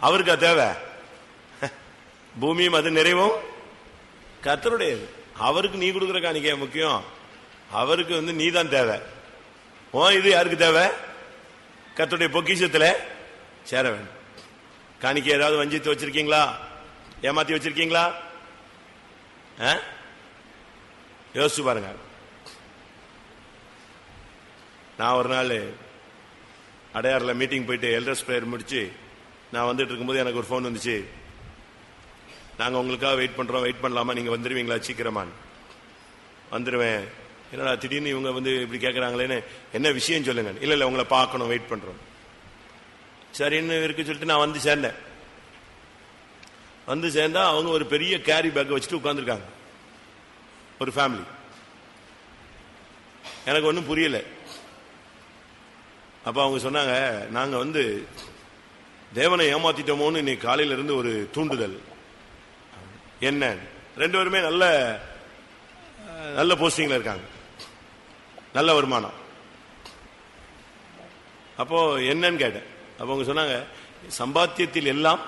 அவருக்கு அது தேவை? பூமியும் அது நிறைவும் கத்தருடையது அவருக்கு நீ கொடுக்குற காணிக்கை முக்கியம்? அவருக்கு வந்து நீ தான் தேவை. ஓ இது யாருக்கு தேவை? கத்துடைய பொக்கிஷத்தில் சேர வேண்டும். காணிக்கை ஏதாவது வஞ்சித்து வச்சிருக்கீங்களா? ஏமாத்தி வச்சிருக்கீங்களா? ஆ? யோசிச்சு பாருங்க. நான் ஒரு நாள் அடையாறில் மீட்டிங் போயிட்டு எல்டர்ஸ் பிரேயர் முடிச்சு நான் வந்துட்டு இருக்கும்போது எனக்கு ஒரு ஃபோன் வந்துச்சு. நாங்கள் உங்களுக்காக வெயிட் பண்ணுறோம் வெயிட் பண்ணலாமா? நீங்கள் வந்துடுவீங்களா சீக்கிரமான்னு வந்துடுவேன் என்னடா திடீர்னு இவங்க வந்து இப்படி கேட்குறாங்களேன்னு என்ன விஷயம் சொல்லுங்க இல்லை இல்லை உங்களை பார்க்கணும் வெயிட் பண்ணுறோம் சரின்னு இருக்கு சொல்லிட்டு நான் வந்து சேர்ந்தேன். வந்து சேர்ந்தா அவங்க ஒரு பெரிய கேரி பேக் வச்சுட்டு உட்காந்துருக்காங்க ஒரு ஃபேமிலி எனக்கு ஒன்றும் புரியல. அப்போ அவங்க சொன்னாங்க நாங்கள் வந்து தேவனை ஏமாத்திட்டோமோன்னு இன்னைக்கு காலையிலிருந்து ஒரு தூண்டுதல். என்ன? ரெண்டு பேருமே நல்ல நல்ல போஸ்டிங்கில் இருக்காங்க. நல்ல வருமானம். அப்போ என்னன்னு கேட்டேன். அப்போ அவங்க சொன்னாங்க சம்பாத்தியத்தில் எல்லாம்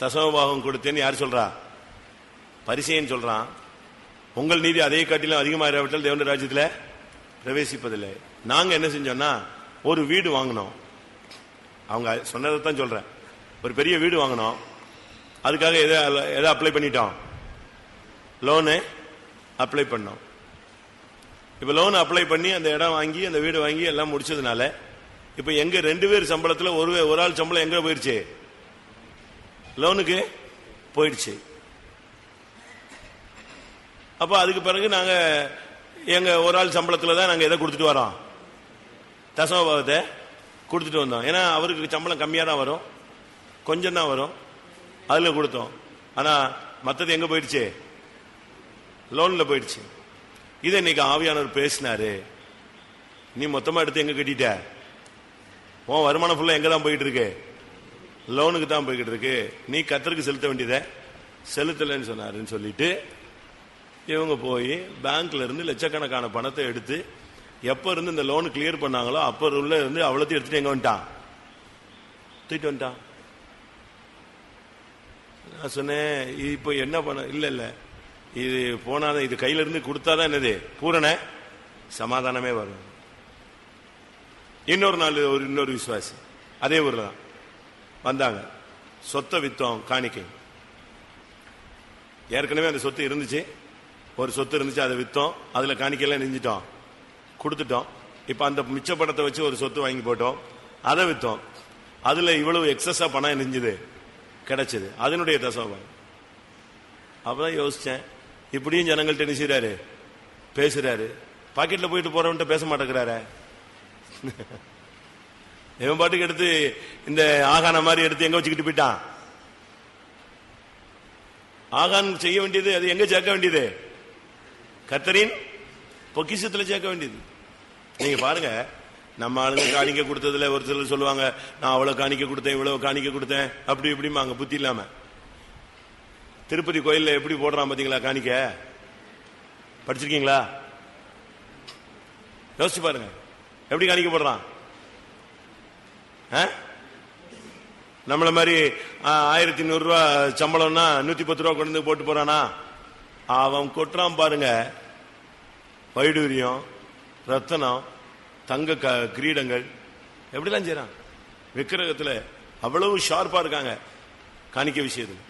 தசமபாகம் கொடுத்தேன்னு யார் சொல்றா? பரிசைன்னு சொல்றான். உங்கள் நீதி அதே காட்டிலும் அதிகமாக அதிகமாகிவிட்டால் தேவன ராஜ்யத்தில் பிரவேசிப்பதில்லை. நாங்கள் என்ன செஞ்சோம்னா ஒரு வீடு வாங்கினோம். அவங்க சொன்னதை தான் சொல்கிறேன் ஒரு பெரிய வீடு வாங்கினோம். அதுக்காக எதை எதை அப்ளை பண்ணிட்டோம்? லோனு அப்ளை பண்ணோம். இப்போ லோன் அப்ளை பண்ணி அந்த இடம் வாங்கி அந்த வீடு வாங்கி எல்லாம் முடிச்சதுனால இப்போ எங்க ரெண்டு பேர் சம்பளத்தில் ஒரு ஒரு ஆள் சம்பளம் எங்க போயிடுச்சு லோனுக்கு போயிடுச்சு. அப்போ அதுக்கு பிறகு நாங்கள் எங்க ஒரு ஆள் சம்பளத்தில் தான் நாங்கள் எதை கொடுத்துட்டு வரோம். தசமபாவத்தை கொடுத்துட்டு வந்தோம். ஏன்னா அவருக்கு சம்பளம் கம்மியாக தான் வரும். கொஞ்சம் தான் வரும். அதில் கொடுத்தோம். ஆனால் மற்றது எங்கே போயிடுச்சு? லோனில் போயிடுச்சு. இதை இன்னைக்கு ஆவியானவர் பேசினாரு. நீ மொத்தமா எடுத்து எங்க கட்டிட்ட? உன் வருமானம் ஃபுல்லா எங்க தான் போயிட்டு இருக்கு லோனுக்கு தான் போய்கிட்டு இருக்கு நீ கத்தருக்கு செலுத்த வேண்டியதை செலுத்தலைன்னு சொன்னாருன்னு சொல்லிட்டு இவங்க போய் பேங்க்ல இருந்து லட்சக்கணக்கான பணத்தை எடுத்து எப்ப இருந்து இந்த லோன் கிளியர் பண்ணாங்களோ அப்ப உள்ள இருந்து அவ்வளோத்தையும் எடுத்துட்டு எங்க வந்துட்டான்? தூக்கிட்டு வந்துட்டான். நான் சொன்னேன் இப்போ என்ன பண்ண இல்லை இல்லை. இது போனாதான் இது கையில இருந்து கொடுத்தாதான் என்னது? பூரண சமாதானமே வரும். இன்னொரு நாள் ஒரு இன்னொரு விசுவாசி அதே ஊர்ல தான் வந்தாங்க. சொத்தை வித்தோம் காணிக்கை. ஏற்கனவே அந்த சொத்து இருந்துச்சு. ஒரு சொத்து இருந்துச்சு அதை வித்தோம். அதுல காணிக்கையெல்லாம் நெஞ்சிட்டோம். கொடுத்துட்டோம். இப்ப அந்த மிச்ச பணத்தை வச்சு ஒரு சொத்து வாங்கி போட்டோம். அதை வித்தோம். அதுல இவ்வளவு எக்ஸஸா பணம் நெஞ்சுது. கிடைச்சது. அதனுடைய தசவம் அப்பதான் யோசிச்சேன் இப்படியும் ஜனங்கள்ட்ட என்ன செய்றாரு? பேசுறாரு. பாக்கெட்ல போயிட்டு போறவன்ட்ட பேச மாட்டேங்கிறாரு. இவன் பாட்டுக்கு எடுத்து இந்த ஆகான மாதிரி எடுத்து எங்க வச்சுக்கிட்டு போயிட்டான்? ஆகான் செய்ய வேண்டியது அது எங்க சேர்க்க வேண்டியது? கத்தரின் பொக்கிசத்துல சேர்க்க வேண்டியது. நீங்க பாருங்க நம்ம ஆளுங்க காணிக்க கொடுத்ததுல ஒரு சிலர் சொல்லுவாங்க நான் அவ்வளவு காணிக்க கொடுத்தேன் இவ்வளவு காணிக்க கொடுத்தேன் அப்படி இப்படிமாங்க புத்தி இல்லாம. திருப்பதி கோயிலில் எப்படி போடுறான் பாத்தீங்களா காணிக்க? படிச்சிருக்கீங்களா? யோசிச்சு பாருங்க. எப்படி காணிக்க போடுறான்? ஆ? நம்மள மாதிரி ஆயிரத்தி நூறுரூவா சம்பளம்னா நூத்தி பத்து ரூபா கொண்டு வந்து போட்டு போறானா? அவன் கொட்டுறான் பாருங்க. வைடூரியம் ரத்தனம் தங்க க- கிரீடங்கள். எப்படிலாம் செய்யறான்? விக்கிரகத்தில் அவ்வளவு ஷார்ப்பா இருக்காங்க காணிக்க விஷயத்துக்கு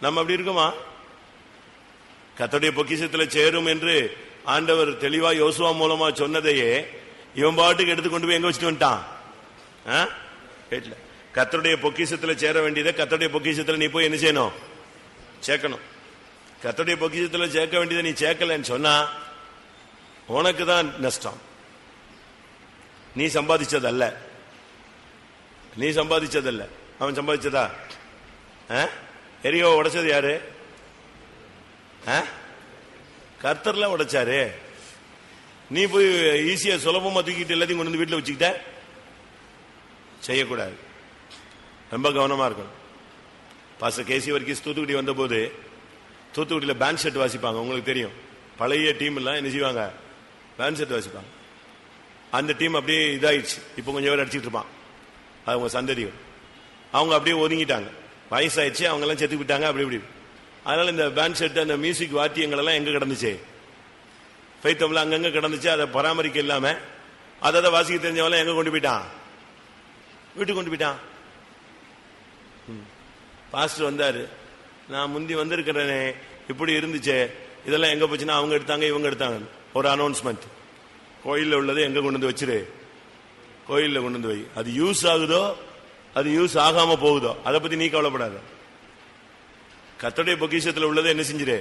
நம்ம அப்படி இருக்கோமா? கத்தோடைய பொக்கிஷத்துல சேரும் என்று ஆண்டவர் தெளிவா யோசுவா மூலமா சொன்னதையே இவன் பாட்டுக்கு எடுத்து கொண்டு போய் எங்க வச்சுட்டு வந்துட்டான்? ஆ? கத்தருடைய பொக்கிஷத்துல சேர வேண்டியதை கத்தருடைய பொக்கிஷத்துல நீ போய் என்ன செய்யணும்? சேர்க்கணும். கத்தருடைய பொக்கிஷத்துல சேர்க்க வேண்டியதை நீ சேர்க்கலன்னு சொன்னா உனக்கு தான் நஷ்டம். நீ சம்பாதிச்சதல்ல. நீ சம்பாதிச்சதல்ல. அவன் சம்பாதிச்சதா? ஆ? எரியோ உடைச்சது யாரு? ஆ? கர்த்தர்லாம் உடைச்சாரு. நீ போய் ஈஸியா சுலபமா தூக்கிட்டு எல்லாத்தையும் கொண்டு வந்து வீட்டுல வச்சுக்கிட்ட? செய்யக்கூடாது. ரொம்ப கவனமா இருக்கணும். பாச கேசி வரைக்கும் தூத்துக்குடி வந்தபோது தூத்துக்குடியில பேண்ட் ஷர்ட் வாசிப்பாங்க உங்களுக்கு தெரியும். பழைய டீம் எல்லாம் என்ன செய்வாங்க? பேண்ட் ஷர்ட் வாசிப்பாங்க. அந்த டீம் அப்படியே இதாயிடுச்சு. இப்போ கொஞ்சம் பேர் அடிச்சுட்டு இருப்பான். அவங்க சந்ததிகள். அவங்க அப்படியே ஒதுங்கிட்டாங்க. வயசாயிடுச்சு அவங்க எல்லாம் செத்து விட்டாங்க அப்படி இப்படி. அதனால இந்த பேண்ட் ஷர்ட் அந்த மியூசிக் வாத்தியங்கள் எல்லாம் எங்க கிடந்துச்சு? பைத்தம்ல அங்கங்க கிடந்துச்சு அதை பராமரிக்க இல்லாம அதை அதை வாசிக்க தெரிஞ்சவெல்லாம் எங்க கொண்டு போயிட்டான்? வீட்டுக்கு கொண்டு போயிட்டான். ம். பாஸ்டர் வந்தாரு. நான் முந்தி வந்திருக்கிறேனே இப்படி இருந்துச்சே. இதெல்லாம் எங்க போச்சுன்னா அவங்க எடுத்தாங்க இவங்க எடுத்தாங்க. ஒரு அனௌன்ஸ்மெண்ட் கோயிலில் உள்ளதை எங்க கொண்டு வந்து வச்சிரு? கோயிலில் கொண்டு வந்து வை. அது யூஸ் ஆகுதோ அது யூஸ் ஆகாம போகுதோ? அதை பத்தி நீ கவலைப்படாத. கத்தோடைய பொக்கிஷத்தில் உள்ளதை என்ன செஞ்சிரு?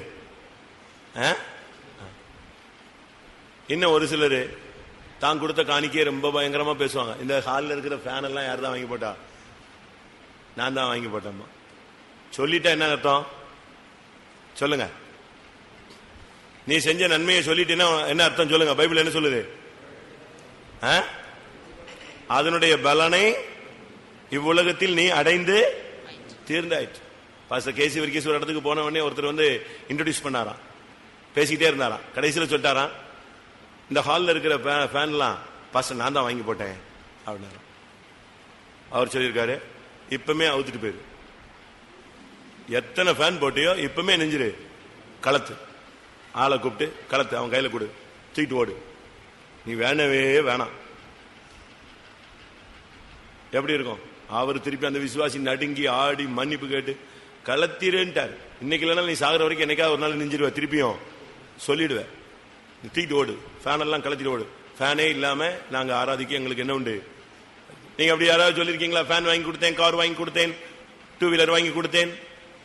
ஆ? இன்னும் ஒரு சிலர் தான் கொடுத்த காணிக்கையே ரொம்ப பயங்கரமா பேசுவாங்க. இந்த ஹாலில் இருக்கிற ஃபேன் எல்லாம் யார் தான் வாங்கி போட்டா? நான் தான் வாங்கி போட்டேம்மா. சொல்லிட்டா என்ன அர்த்தம்? சொல்லுங்க. நீ செஞ்ச நன்மையை சொல்லிட்டீன்னா என்ன அர்த்தம் சொல்லுங்க? பைபிள் என்ன சொல்லுது? ஆ? அதனுடைய பலனை இவ்வுலகத்தில் நீ அடைந்து தீர்ந்தாயிற்று. பாச கேசி வரைக்கும் ஒரு இடத்துக்கு போன உடனே ஒருத்தர் வந்து இன்ட்ரடியூஸ் பண்ணாராம். பேசிக்கிட்டே இருந்தாராம். கடைசியில் சொல்லிட்டாராம் இந்த ஹாலில் இருக்கிற ஃபே- ஃபேன்லாம் பாச நான் தான் வாங்கி போட்டேன் அப்படின்னாரு. அவர் சொல்லியிருக்காரு இப்பவுமே அவுத்துட்டு போயிரு. எத்தனை ஃபேன் போட்டியோ இப்பவுமே நெஞ்சிரு. களத்து ஆளை கூப்பிட்டு களத்து அவன் கையில் கொடு. தூக்கிட்டு ஓடு. நீ வேணவே வேணாம். எப்படி இருக்கும்? அவர் திருப்பி அந்த விசுவாசி நடுங்கி ஆடி மன்னிப்பு கேட்டு களத்திரன்ட்டார் இன்னைக்கு இல்லைனா நீ சாகிற வரைக்கும் என்னைக்காவது ஒரு நாள் நெஞ்சிருவ திருப்பியும். சொல்லிடுவேன் தூக்கிட்டு ஓடு. ஃபேனெல்லாம் கலத்திட்டு ஓடு. ஃபேனே இல்லாமல் நாங்கள் ஆராதிக்க எங்களுக்கு என்ன உண்டு? நீங்கள் அப்படி யாராவது சொல்லியிருக்கீங்களா? ஃபேன் வாங்கி கொடுத்தேன் கார் வாங்கி கொடுத்தேன் டூ வீலர் வாங்கி கொடுத்தேன்.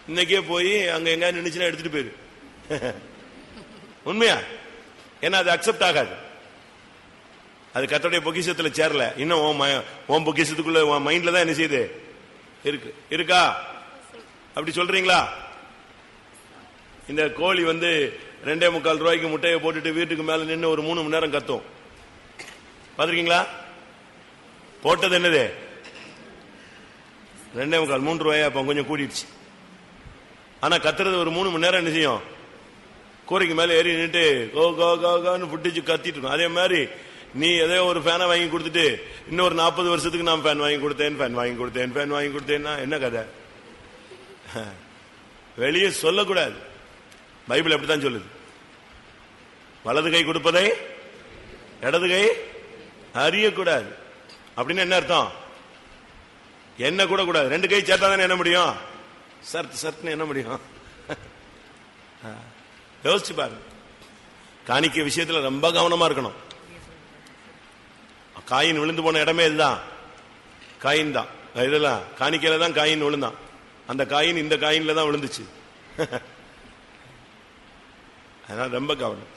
இன்னைக்கே போய் அங்கே எங்கேயாவது நின்னுச்சுன்னா எடுத்துகிட்டு போயிரு. உண்மையா? ஏன்னா அது அக்செப்ட் ஆகாது. அது கத்தோடைய பொக்கிஷத்துல சேரல. இன்னும் உன் ம- பொக்கிஷத்துக்குள்ள உன் மைண்ட்ல தான் என்ன செய்யுது? இருக்கு. இருக்கா? அப்படி சொல்றீங்களா? இந்த கோழி வந்து ரெண்டே முக்கால் ரூபாய்க்கு முட்டையை போட்டுட்டு வீட்டுக்கு மேல நின்று ஒரு மூணு மணி நேரம் கத்தும். பாத்திருக்கீங்களா போட்டது என்னது? ரெண்டே முக்கால் மூன்று ரூபாயா? அப்ப கொஞ்சம் கூடிடுச்சு. ஆனா கத்துறது ஒரு மூணு மணி நேரம் என்ன செய்யும்? கூரைக்கு மேல ஏறி நின்று கோ கோ கோ கோன்னு புட்டிச்சு கத்திட்டு இருக்கும். அதே மாதிரி நீ ஏதோ ஒரு ஃபேனை வாங்கி கொடுத்துட்டு இன்னொரு நாற்பது வருஷத்துக்கு நான் ஃபேன் வாங்கி கொடுத்தேன் ஃபேன் வாங்கி கொடுத்தேன் ஃபேன் வாங்கி கொடுத்தேன்னா என்ன கதை? வெளியே சொல்லக்கூடாது. பைபிள் அப்படித்தான் சொல்லுது. வலது கை கொடுப்பதை இடது கை அறியக்கூடாது. அப்படின்னு என்ன அர்த்தம்? என்ன கூட கூடாது. ரெண்டு கை சேர்த்தா தானே என்ன முடியும்? சர்த் சர்ட்னு என்ன முடியும்? யோசிச்சு பாருங்க. காணிக்க விஷயத்துல ரொம்ப கவனமா இருக்கணும். காயின் விழுந்து போன இடமே இதுதான். காயின் தான். இதெல்லாம் காணிக்கையில தான் காயின் விழுந்தான். அந்த காயின் இந்த காயின்ல தான் விழுந்துச்சு. அதனால ரொம்ப கவனம்.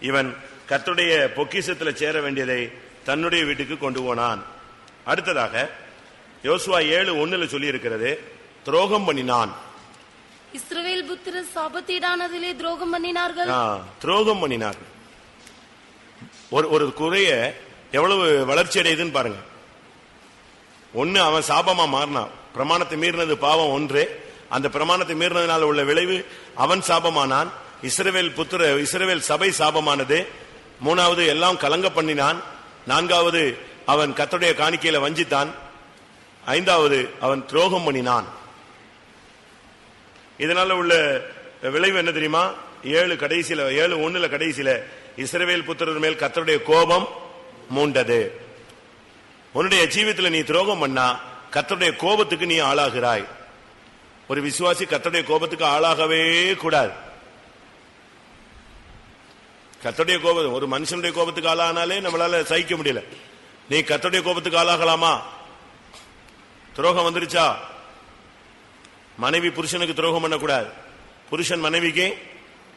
இவன் கர்த்தருடைய பொக்கிஷத்துல சேர வேண்டியதை தன்னுடைய வீட்டுக்கு கொண்டு போனான். அடுத்ததாக யோசுவா ஏழு ஒண்ணுல சொல்லி இருக்கிறது துரோகம் பண்ணினான். இஸ்ரவேல் புத்திரர் சாபத்தீடானதிலே துரோகம் பண்ணினார்கள். துரோகம் பண்ணினார் ஒரு ஒரு குறைய எவ்வளவு வளர்ச்சி அடையுதுன்னு பாருங்க. ஒண்ணு அவன் சாபமா மாறினான். பிரமாணத்தை மீறினது பாவம் ஒன்று. அந்த பிரமாணத்தை மீறினதுனால உள்ள விளைவு அவன் சாபமானான். இஸ்ரவேல் புத்திர இஸ்ரவேல் சபை சாபமானது. மூணாவது எல்லாம் கலங்க பண்ணினான். நான்காவது அவன் கத்துடைய காணிக்கையில வஞ்சித்தான். ஐந்தாவது அவன் துரோகம் பண்ணினான். இதனால உள்ள விளைவு என்ன தெரியுமா? ஏழு கடைசியில ஏழு ஒண்ணுல கடைசியில இஸ்ரவேல் புத்திரர் மேல் கத்தருடைய கோபம் மூண்டது. உன்னுடைய ஜீவித்துல நீ துரோகம் பண்ணா கர்த்தருடைய கோபத்துக்கு நீ ஆளாகிறாய். ஒரு விசுவாசி கர்த்தருடைய கோபத்துக்கு ஆளாகவே கூடாது. கர்த்தருடைய கோபம் ஒரு மனுஷனுடைய கோபத்துக்கு ஆளானாலே நம்மளால சகிக்க முடியல. நீ கர்த்தருடைய கோபத்துக்கு ஆளாகலாமா? துரோகம் வந்துருச்சா? மனைவி புருஷனுக்கு துரோகம் பண்ணக்கூடாது. புருஷன் மனைவிக்கு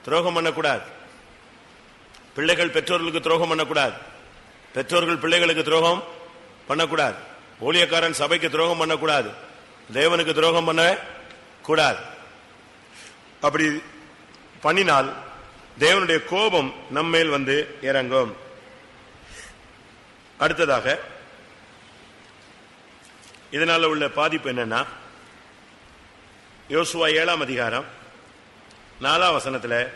துரோகம் பண்ணக்கூடாது. பிள்ளைகள் பெற்றோர்களுக்கு துரோகம் பண்ணக்கூடாது. பெற்றோர்கள் பிள்ளைகளுக்கு துரோகம் பண்ணக்கூடாது. ஊழியக்காரன் சபைக்கு துரோகம் பண்ணக்கூடாது. தேவனுக்கு துரோகம் பண்ண கூடாது. அப்படி பண்ணினால் தேவனுடைய கோபம் நம்மேல் வந்து இறங்கும். அடுத்ததாக இதனால உள்ள பாதிப்பு என்னன்னா யோசுவா ஏழாம் அதிகாரம் நாலாம் வசனத்தில்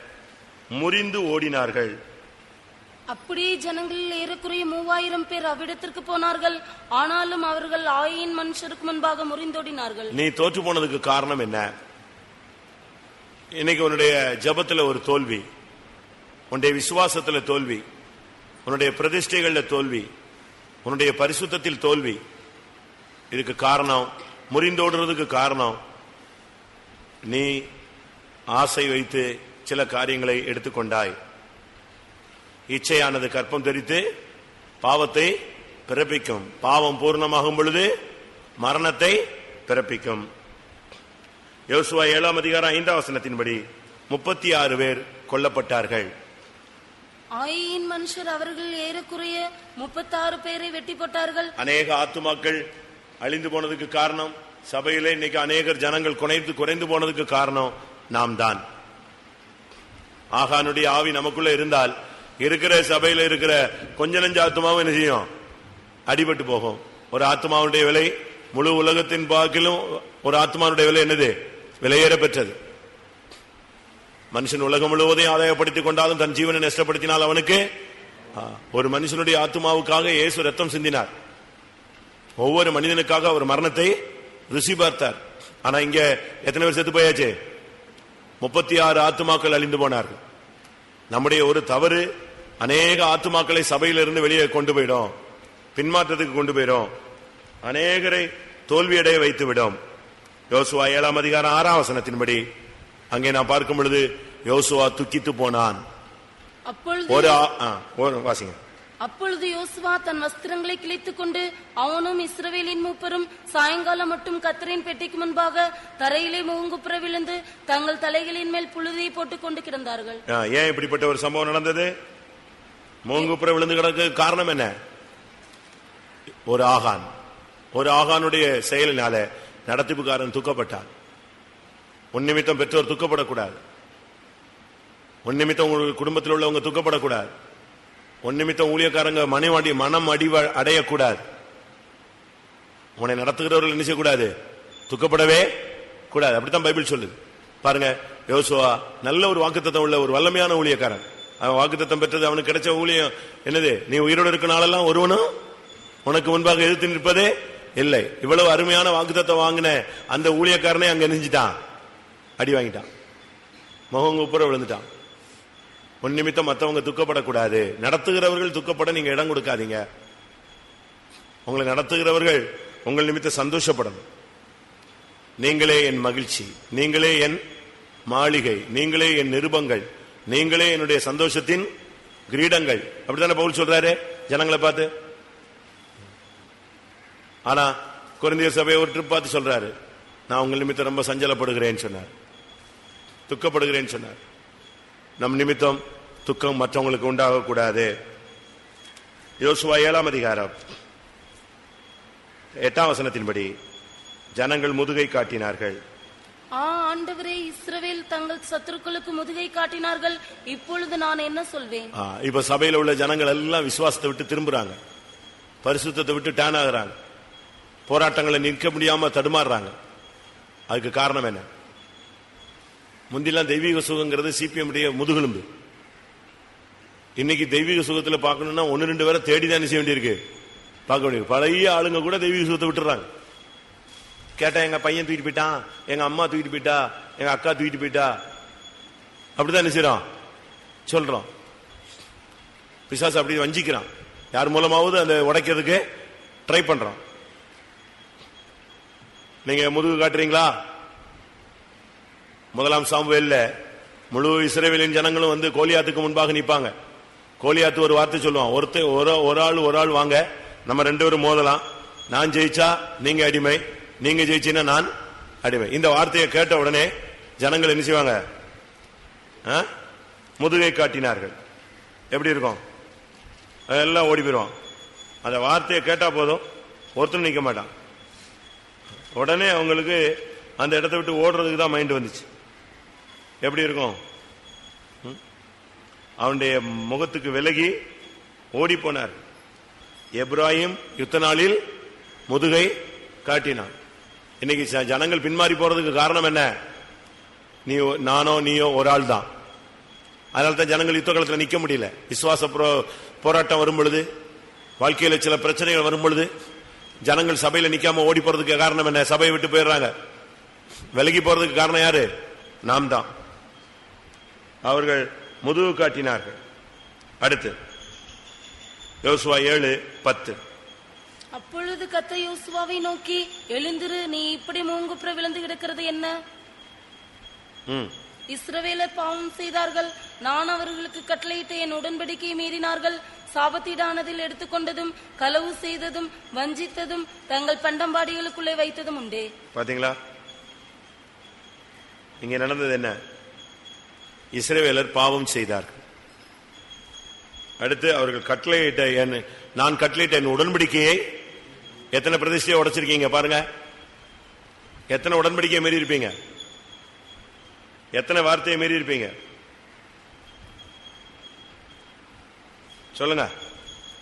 முறிந்து ஓடினார்கள் அப்படியே ஜனங்களில் ஏறக்குறைய மூவாயிரம் பேர் அவ்விடத்திற்கு போனார்கள். ஆனாலும் அவர்கள் ஆயின் மனுஷருக்கு முன்பாக முறிந்தோடினார்கள். நீ தோற்று போனதுக்கு காரணம் என்ன? இன்னைக்கு உன்னுடைய ஜபத்துல ஒரு தோல்வி உன்னுடைய விசுவாசத்துல தோல்வி உன்னுடைய பிரதிஷ்டைகள்ல தோல்வி உன்னுடைய பரிசுத்தத்தில் தோல்வி. இதுக்கு காரணம் முறிந்தோடுறதுக்கு காரணம். நீ ஆசை வைத்து சில காரியங்களை எடுத்துக்கொண்டாய். இச்சையானது கற்பம் தெரித்து பாவத்தை பிறப்பிக்கும். பாவம் பூர்ணமாகும் பொழுது மரணத்தை பிறப்பிக்கும். யோசுவா ஏழாம் அதிகாரம் ஐந்தாம் வசனத்தின்படி முப்பத்தி ஆறு பேர் கொல்லப்பட்டார்கள். ஆயின் மனுஷர் அவர்கள் ஏறக்குறைய முப்பத்தாறு பேரை வெட்டி போட்டார்கள் அநேக ஆத்துமாக்கள் அழிந்து போனதுக்கு காரணம் சபையிலே இன்னைக்கு அநேகர் ஜனங்கள் குறைந்து குறைந்து போனதுக்கு காரணம் நாம் தான் ஆகானுடைய ஆவி நமக்குள்ள இருந்தால் இருக்கிற சபையில இருக்கிற கொஞ்ச நஞ்ச ஆத்மாவும் என்ன செய்யும்? அடிபட்டு போகும். ஒரு ஆத்மாவுடைய விலை முழு உலகத்தின் பாக்கிலும் ஒரு ஆத்மாவுடைய விலை என்னது? விலையேற பெற்றது. மனுஷன் உலகம் முழுவதையும் ஆதாயப்படுத்திக் கொண்டாலும் தன் ஜீவனை நஷ்டப்படுத்தினால் அவனுக்கு ஒரு மனுஷனுடைய ஆத்மாவுக்காக இயேசு ரத்தம் சிந்தினார். ஒவ்வொரு மனிதனுக்காக அவர் மரணத்தை ருசி பார்த்தார். ஆனா இங்க எத்தனை பேர் செத்து போயாச்சு? முப்பத்தி ஆறு ஆத்துமாக்கள் அழிந்து போனார்கள். நம்முடைய ஒரு தவறு அநேக ஆத்துமாக்களை சபையிலிருந்து வெளியே கொண்டு போயிடும். பின்மாற்றத்துக்கு கொண்டு போயிடும். அநேகரை தோல்வியடைய வைத்து விடும் யோசுவா ஏழாம் அதிகாரம் ஆறாம் வசனத்தின்படி அங்கே நான் பார்க்கும் பொழுது யோசுவா துக்கித்து போனான். அப்பொழுது ஒரு வாசிங்க. அப்பொழுது யோசுவா தன் வஸ்திரங்களை கிழித்துக் கொண்டு அவனும் இஸ்ரவேலின் மூப்பரும் சாயங்காலம் மட்டும் கத்தரின் பெட்டிக்கு முன்பாக தரையிலே மூங்குப்புற விழுந்து தங்கள் தலைகளின் மேல் புழுதியை போட்டுக் கொண்டு கிடந்தார்கள் ஏன் இப்படிப்பட்ட ஒரு சம்பவம் நடந்தது? மூங்குப்புற விழுந்து கிடக்கு காரணம் என்ன? ஒரு ஆகான். ஒரு ஆகானுடைய செயலினால நடத்திப்புக்காரன் துக்கப்பட்டான். உன்னிமித்தம் பெற்றோர் துக்கப்படக்கூடாது. உன்னிமித்தம் நிமித்தம் குடும்பத்தில் உள்ளவங்க துக்கப்படக்கூடாது. உன்னிமித்தம் ஊழியக்காரங்க மனைவாடி மனம் அடிவ அடையக்கூடாது. உன்னை நடத்துகிறவர்கள் என்ன செய்யக்கூடாது? துக்கப்படவே கூடாது. அப்படித்தான் பைபிள் சொல்லுது. பாருங்க யோசுவா நல்ல ஒரு வாக்குத்தத்தம் உள்ள ஒரு வல்லமையான ஊழியக்காரன். அவன் வாக்குத்தத்தம் பெற்றது அவனுக்கு கிடைச்ச ஊழியம். என்னது நீ உயிரோடு இருக்க நாளெல்லாம் ஒருவனும் உனக்கு முன்பாக எதிர்த்து நிற்பதே இல்லை. இவ்வளவு அருமையான வாக்குத்தத்தை வாங்கின அந்த ஊழியக்காரனே அங்க நெஞ்சிட்டான். அடி வாங்கிட்டான். முகம் உப்புற விழுந்துட்டான். உன் நிமித்தம் மற்றவங்க துக்கப்படக்கூடாது. நடத்துகிறவர்கள் துக்கப்பட நீங்க இடம் கொடுக்காதீங்க. உங்களை நடத்துகிறவர்கள் உங்கள் நிமித்தம் சந்தோஷப்படணும். நீங்களே என் மகிழ்ச்சி. நீங்களே என் மாளிகை. நீங்களே என் நிருபங்கள். நீங்களே என்னுடைய சந்தோஷத்தின் கிரீடங்கள். அப்படித்தானே பவுல் சொல்றாரு? ஜனங்களை பார்த்து. ஆனா குறைந்திய சபையை ஒரு ட்ரிப் பார்த்து சொல்றாரு. நான் உங்கள் நிமித்தம் ரொம்ப சஞ்சலப்படுகிறேன்னு சொன்னார். துக்கப்படுகிறேன்னு சொன்னார். நம் நிமித்தம் துக்கம் மற்றவங்களுக்கு உண்டாகக்கூடாது. யோசுவா ஏழாம் அதிகாரம். எட்டாம் வசனத்தின்படி ஜனங்கள் முதுகை காட்டினார்கள். ஆ ஆண்டவரே இஸ்ரவேல் தங்கள் சத்துருக்களுக்கு முதுகை காட்டினார்கள். இப்பொழுது நான் என்ன சொல்வேன்? இப்ப சபையில உள்ள ஜனங்கள் எல்லாம் விசுவாசத்தை விட்டு திரும்புறாங்க. பரிசுத்தத்தை விட்டு டேன் ஆகுறாங்க. போராட்டங்களை நிற்க முடியாம தடுமாறுறாங்க. அதுக்கு காரணம் என்ன? முந்திலாம் தெய்வீக சுகங்கிறது சிபிஎம் முதுகெலும்பு. இன்னைக்கு தெய்வீக சுகத்துல பார்க்கணும்னா ஒன்னு ரெண்டு பேரை தேடி தான் செய்ய வேண்டியிருக்கு. பார்க்க வேண்டியிருக்கு. பழைய ஆளுங்க கூட தெய்வீக சுகத்தை விட்டுறாங்க. கேட்டா எங்க பையன் தூக்கிட்டு போயிட்டான் எங்க அம்மா தூக்கிட்டு போயிட்டா எங்க அக்கா தூக்கிட்டு போயிட்டா. அப்படிதான் என்ன செய்றோம்? சொல்றோம். பிசாசு அப்படி வஞ்சிக்கிறான். யார் மூலமாவது அந்த உடைக்கிறதுக்கு ட்ரை பண்றோம். நீங்க முதுகு காட்டுறீங்களா? முதலாம் சாம்புவேல்ல முழு இஸ்ரேவேலின் ஜனங்களும் வந்து கோலியாத்துக்கு முன்பாக நிற்பாங்க. கோலியாத்து ஒரு வார்த்தை சொல்லுவான் ஒருத்தர் ஒரு ஒரு ஆள் ஒரு ஆள் வாங்க. நம்ம ரெண்டு பேரும் மோதலாம். நான் ஜெயிச்சா நீங்க அடிமை. நீங்க ஜெயிச்சீங்கன்னா நான் அடிமை. இந்த வார்த்தையை கேட்ட உடனே ஜனங்கள் என்ன செய்வாங்க? ஆ? முதுகை காட்டினார்கள். எப்படி இருக்கும்? எல்லாம் ஓடி போயிடுவான். அந்த வார்த்தையை கேட்டால் போதும். ஒருத்தரும் நிற்க மாட்டான். உடனே அவங்களுக்கு அந்த இடத்த விட்டு ஓடுறதுக்கு தான் மைண்டு வந்துச்சு. எப்படி இருக்கும்? ம்? அவனுடைய முகத்துக்கு விலகி ஓடி போனார். எப்ராஹிம் யுத்த நாளில் முதுகை காட்டினான். இன்னைக்கு ஜனங்கள் பின்மாறி போறதுக்கு காரணம் என்ன? நீ நானோ நீயோ ஒரு ஆள் தான். அதனால தான் ஜனங்கள் யுத்த காலத்தில் நிற்க முடியல. விசுவாச போ- போராட்டம் வரும் பொழுது சில பிரச்சனைகள் வரும் பொழுது ஜனங்கள் சபையில் நிற்காம ஓடி போறதுக்கு காரணம் என்ன? சபையை விட்டு போயிடுறாங்க. விலகி போறதுக்கு காரணம் யாரு? நாம் தான். அவர்கள் முதுகு காட்டினார்கள். அடுத்து யோசுவா ஏழு பத்து. அப்பொழுது கத்த யோசுவாவை நோக்கி எழுந்திரு நீ இப்படி மூங்குப்புற விழுந்து கிடக்கிறது என்ன? இஸ்ரவேலர் பாவம் செய்தார்கள். நான் அவர்களுக்கு கட்டளையிட்ட என் உடன்படிக்கையை மீறினார்கள். சாபத்தீடானதில் எடுத்துக்கொண்டதும் களவு செய்ததும் வஞ்சித்ததும் தங்கள் பண்டம்பாடிகளுக்குள்ளே வைத்ததும் உண்டே. பாத்தீங்களா? இங்க நடந்தது என்ன? இஸ்ரவேலர் பாவம் செய்தார்கள். அடுத்து அவர்கள் கட்டளையிட்ட என் நான் கட்டளையிட்ட என் உடன்படிக்கையை எத்தனை பிரதிஷ்டையை உடைச்சிருக்கீங்க பாருங்க. எத்தனை உடன்படிக்கையை மீறி இருப்பீங்க. எத்தனை வார்த்தையை மீறி இருப்பீங்க. சொல்லுங்க.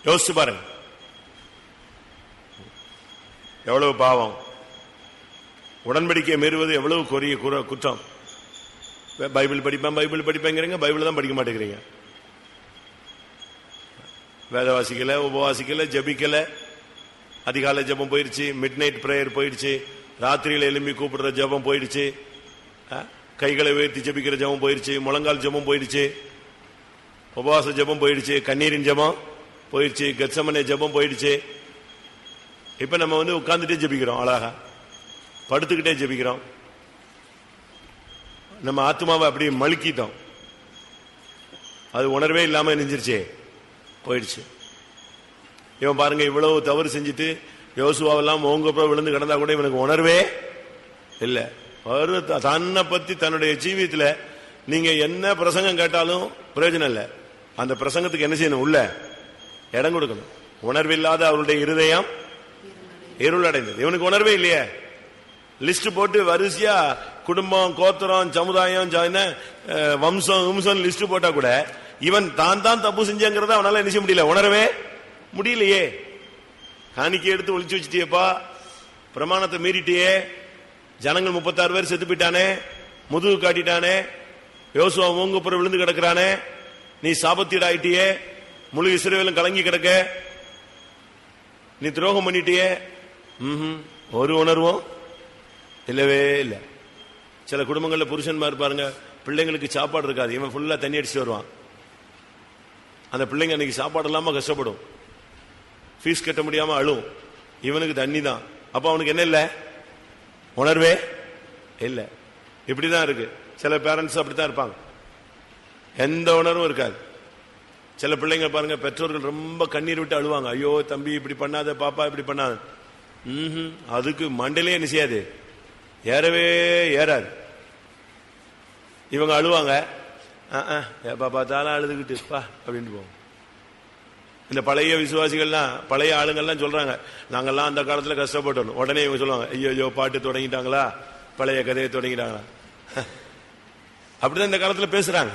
யோசிச்சு பாருங்க. எவ்வளவு பாவம். உடன்படிக்கையை மீறுவது எவ்வளவு கொரிய குற்றம். பைபிள் படிப்பேன் பைபிள் படிப்பேங்கிறீங்க பைபிள் தான் படிக்க மாட்டேங்கிறீங்க. வேதவாசிக்கல உபவாசிக்கல ஜபிக்கலை அதிகாலை ஜெபம் போயிடுச்சு மிட் நைட் ப்ரேயர் போயிடுச்சு ராத்திரியில் எலும்பி கூப்பிடுற ஜெபம் போயிடுச்சு கைகளை உயர்த்தி ஜெபிக்கிற ஜெபம் போயிடுச்சு முழங்கால் ஜெபம் போயிடுச்சு உபவாச ஜெபம் போயிடுச்சு கண்ணீரின் ஜெபம் போயிடுச்சு கச்சமனை ஜெபம் போயிடுச்சு. இப்போ நம்ம வந்து உட்காந்துட்டே ஜெபிக்கிறோம் அழகா. படுத்துக்கிட்டே ஜெபிக்கிறோம். நம்ம ஆத்மாவை அப்படியே மழுக்கிட்டோம். அது உணர்வே இல்லாமல் நெஞ்சிருச்சே போயிடுச்சு. இவன் பாருங்க இவ்வளவு தவறு செஞ்சுட்டு யோசுவாவெல்லாம் ஓங்கப்ப விழுந்து கிடந்தா கூட இவனுக்கு உணர்வே இல்லை. அவரு தன்னை பத்தி தன்னுடைய ஜீவியத்தில் நீங்க என்ன பிரசங்கம் கேட்டாலும் பிரயோஜனம் இல்லை. அந்த பிரசங்கத்துக்கு என்ன செய்யணும்? உள்ள இடம் கொடுக்கணும். உணர்வில்லாத அவருடைய இருதயம் இருளடைந்தது. இவனுக்கு உணர்வே இல்லையே. லிஸ்ட் போட்டு வரிசையா குடும்பம் கோத்திரம் சமுதாயம் வம்சம் விம்சம் லிஸ்ட் போட்டா கூட இவன் தான் தான் தப்பு செஞ்சங்கிறத அவனால என்ன செய்ய முடியல? உணரவே முடியலையே. காணிக்கை எடுத்து ஒழிச்சு வச்சுட்டியப்பா. பிரமாணத்தை மீறிட்டியே. ஜனங்கள் முப்பத்தாறு பேர் செத்து போயிட்டானே. முதுகு காட்டிட்டானே. யோசுவா மூங்குப்புற விழுந்து கிடக்குறானே. நீ சாபத்தீடாயிட்டியே. முழு இஸ்ரவேலும் கலங்கி கிடக்க. நீ துரோகம் பண்ணிட்டியே. ஒரு உணர்வும் இல்லவே இல்லை. சில குடும்பங்களில் புருஷன்மார் பாருங்க. பிள்ளைங்களுக்கு சாப்பாடு இருக்காது. இவன் ஃபுல்லாக தண்ணி அடிச்சுட்டு வருவான். அந்த பிள்ளைங்க அன்னைக்கு சாப்பாடு இல்லாமல் கஷ்டப்படும். ஃபீஸ் கட்ட முடியாம அழும். இவனுக்கு தண்ணி தான் அப்ப அவனுக்கு என்ன இல்லை? உணர்வே இல்லை. இப்படிதான் இருக்கு. சில பேரண்ட்ஸ் அப்படித்தான் இருப்பாங்க. எந்த உணர்வும் இருக்காது. சில பிள்ளைங்க பாருங்க பெற்றோர்கள் ரொம்ப கண்ணீர் விட்டு அழுவாங்க. ஐயோ தம்பி இப்படி பண்ணாத பாப்பா இப்படி பண்ணாத. ம்ஹும். அதுக்கு மண்டலே என்ன செய்யாது? ஏறவே ஏறாது. இவங்க அழுவாங்க. பாப்பா தானே எப்ப அழுதுகிட்டு பா அப்படின்ட்டு போவோம். இந்த பழைய விசுவாசிகள்லாம் பழைய ஆளுங்கள்லாம் சொல்றாங்க. நாங்கெல்லாம் அந்த காலத்துல கஷ்டப்பட்டோம். உடனே இவங்க சொல்லுவாங்க ஐயோ ஐயோ பாட்டு தொடங்கிட்டாங்களா? பழைய கதையை தொடங்கிட்டாங்களா? அப்படிதான் இந்த காலத்துல பேசுறாங்க.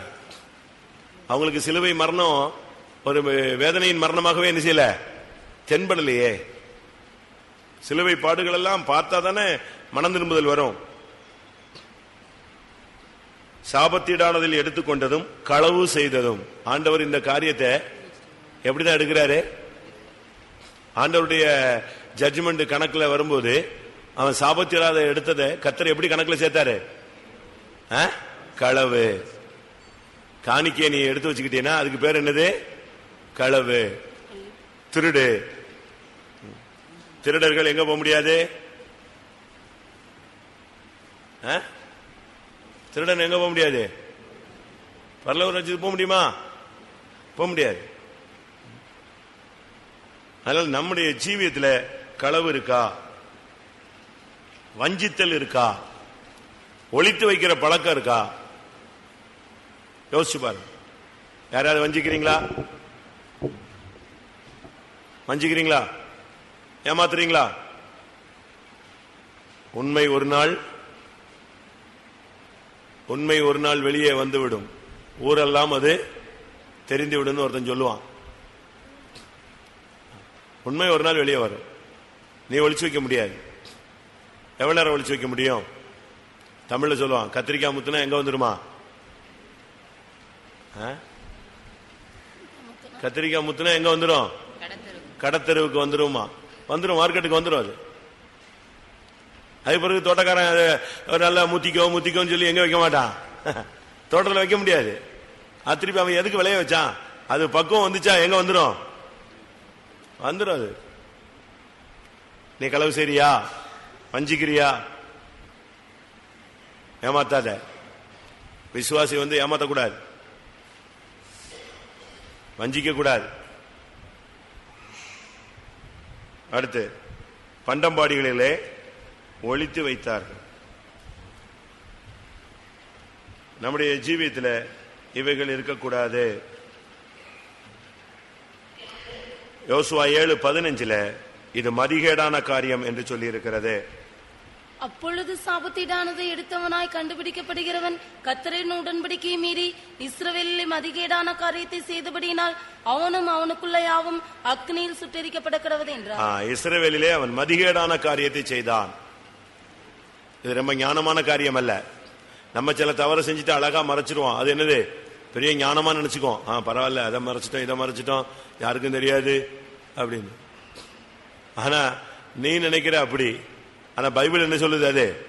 அவங்களுக்கு சிலுவை மரணம் ஒரு வேதனையின் மரணமாகவே என்ன செய்யல? தென்படலையே. சிலுவை பாடுகள் எல்லாம் பார்த்தா தானே மனம் திரும்புதல் வரும். சாபத்தீடானதில் எடுத்துக்கொண்டதும் களவு செய்ததும். ஆண்டவர் இந்த காரியத்தை எப்படிதான் எடுக்கிறாரு? ஆண்டவருடைய ஜட்ஜ்மெண்ட் கணக்குல வரும்போது அவன் சாபத்தியராத எடுத்ததை கத்தர் எப்படி கணக்குல சேர்த்தாரு? ஆ? களவு. காணிக்கையை நீ எடுத்து வச்சுக்கிட்டீங்கன்னா அதுக்கு பேர் என்னது? களவு. திருடு. திருடர்கள் எங்க போக முடியாது? ஆ? திருடன் எங்க போக முடியாது? பரலவர் போக முடியுமா? போக முடியாது. அதனால நம்முடைய ஜீவியத்தில் களவு இருக்கா? வஞ்சித்தல் இருக்கா? ஒழித்து வைக்கிற பழக்கம் இருக்கா? யோசிச்சு பாருங்க. யாராவது வஞ்சிக்கிறீங்களா? வஞ்சிக்கிறீங்களா? ஏமாத்துறீங்களா? உண்மை ஒரு நாள் உண்மை ஒரு நாள் வெளியே வந்துவிடும். ஊரெல்லாம் அது தெரிந்து விடுன்னு ஒருத்தன் சொல்லுவான். உண்மை ஒரு நாள் வெளியே வரும். நீ ஒழிச்சு வைக்க முடியாது. எவ்வளவு நேரம் ஒழிச்சு வைக்க முடியும்? தமிழ்ல சொல்லுவான் கத்திரிக்காய் முத்துனா எங்க வந்துருமா? ஆ? கத்திரிக்காய் முத்துனா எங்க வந்துடும் கடத்தெருவுக்கு வந்துருமா? வந்துடும் மார்க்கெட்டுக்கு வந்துடும் அது. அது பிறகு தோட்டக்காரன் நல்லா முத்திக்கோ முத்திக்கோன்னு சொல்லி எங்க வைக்க மாட்டான்? தோட்டத்தில் வைக்க முடியாது. அது திருப்பி அவன் எதுக்கு விளைய வச்சான்? அது பக்குவம் வந்துச்சா? எங்க வந்துடும் வந்துடாது அது நீ களவு சரியா வஞ்சிக்கிறியா? ஏமாத்தாத. விசுவாசி வந்து ஏமாத்தக்கூடாது. வஞ்சிக்க கூடாது அடுத்து பண்டம்பாடிகளிலே ஒழித்து வைத்தார்கள். நம்முடைய ஜீவியத்தில் இவைகள் இருக்கக்கூடாது. யோசுவா ஏழு பதினஞ்சுல இது மதிகேடான காரியம் என்று சொல்லி இருக்கிறது அப்பொழுது சாபத்தீடானதை எடுத்தவனாய் கண்டுபிடிக்கப்படுகிறவன் கத்தரின் உடன்படிக்கையை மீறி இஸ்ரவேலில் மதிகேடான காரியத்தை செய்தபடியினால் அவனும் அவனுக்குள்ள யாவும் அக்னியில் சுட்டெரிக்கப்பட கிடவது என்றார் இஸ்ரவேலிலே அவன் மதிகேடான காரியத்தை செய்தான். இது ரொம்ப ஞானமான காரியம் அல்ல நம்ம சில தவறு செஞ்சுட்டு அழகா மறைச்சிருவோம் அது என்னது? பெரிய ஞானமா நினைச்சுக்கோம் ஆ பரவாயில்ல அதை மறைச்சிட்டோம் இதை மறைச்சிட்டோம். யாருக்கும் தெரியாது அப்படின்னு. ஆனா நீ நினைக்கிற அப்படி. ஆனா பைபிள் என்ன சொல்லுது அது?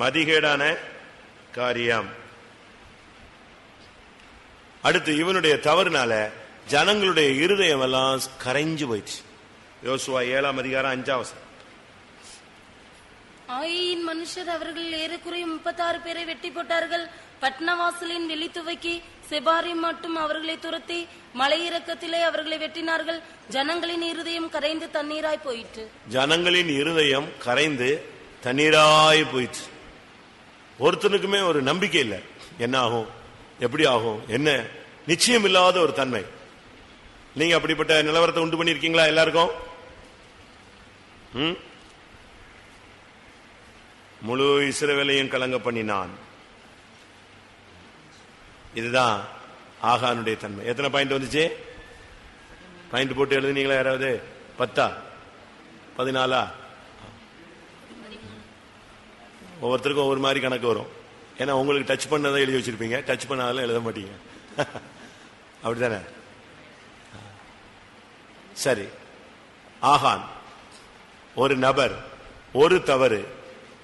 மதிகேடான காரியம். அடுத்து இவனுடைய தவறுனால ஜனங்களுடைய இருதயம் எல்லாம் கரைஞ்சு போயிடுச்சு. யோசுவா ஏழாம் அதிகாரம் அஞ்சாவசம் ஆயின் மனுஷர் அவர்கள் ஏறக்குறைய முப்பத்தாறு பேரை வெட்டி போட்டார்கள். பட்னவாசலின் வெளி துவக்கி செபாரி மட்டும் அவர்களை துரத்தி மலையிறக்கத்திலே அவர்களை வெட்டினார்கள். ஜனங்களின் இருதயம் கரைந்து தண்ணீராய் போயிற்று. ஜனங்களின் இருதயம் கரைந்து தண்ணீராய் போயிற்று. ஒருத்தனுக்குமே ஒரு நம்பிக்கை இல்லை. என்ன ஆகும் எப்படி ஆகும்? என்ன? நிச்சயம் இல்லாத ஒரு தன்மை. நீங்க அப்படிப்பட்ட நிலவரத்தை உண்டு பண்ணிருக்கீங்களா எல்லாருக்கும்? ம்? முழு இசிறவேலையும் கலங்க பண்ணினான். இதுதான் ஆகானுடைய தன்மை. எத்தனை பாயிண்ட் வந்துச்சு? பாயிண்ட் போட்டு எழுதுனீங்களா யாராவது? பத்தா? பதினாலா? ஒவ்வொருத்தருக்கும் ஒவ்வொரு மாதிரி கணக்கு வரும். ஏன்னா உங்களுக்கு டச் பண்ணதை எழுதி வச்சிருப்பீங்க. டச் பண்ணாதெல்லாம் எழுத மாட்டீங்க. அப்படிதானே சரி. ஆகான். ஒரு நபர் ஒரு தவறு.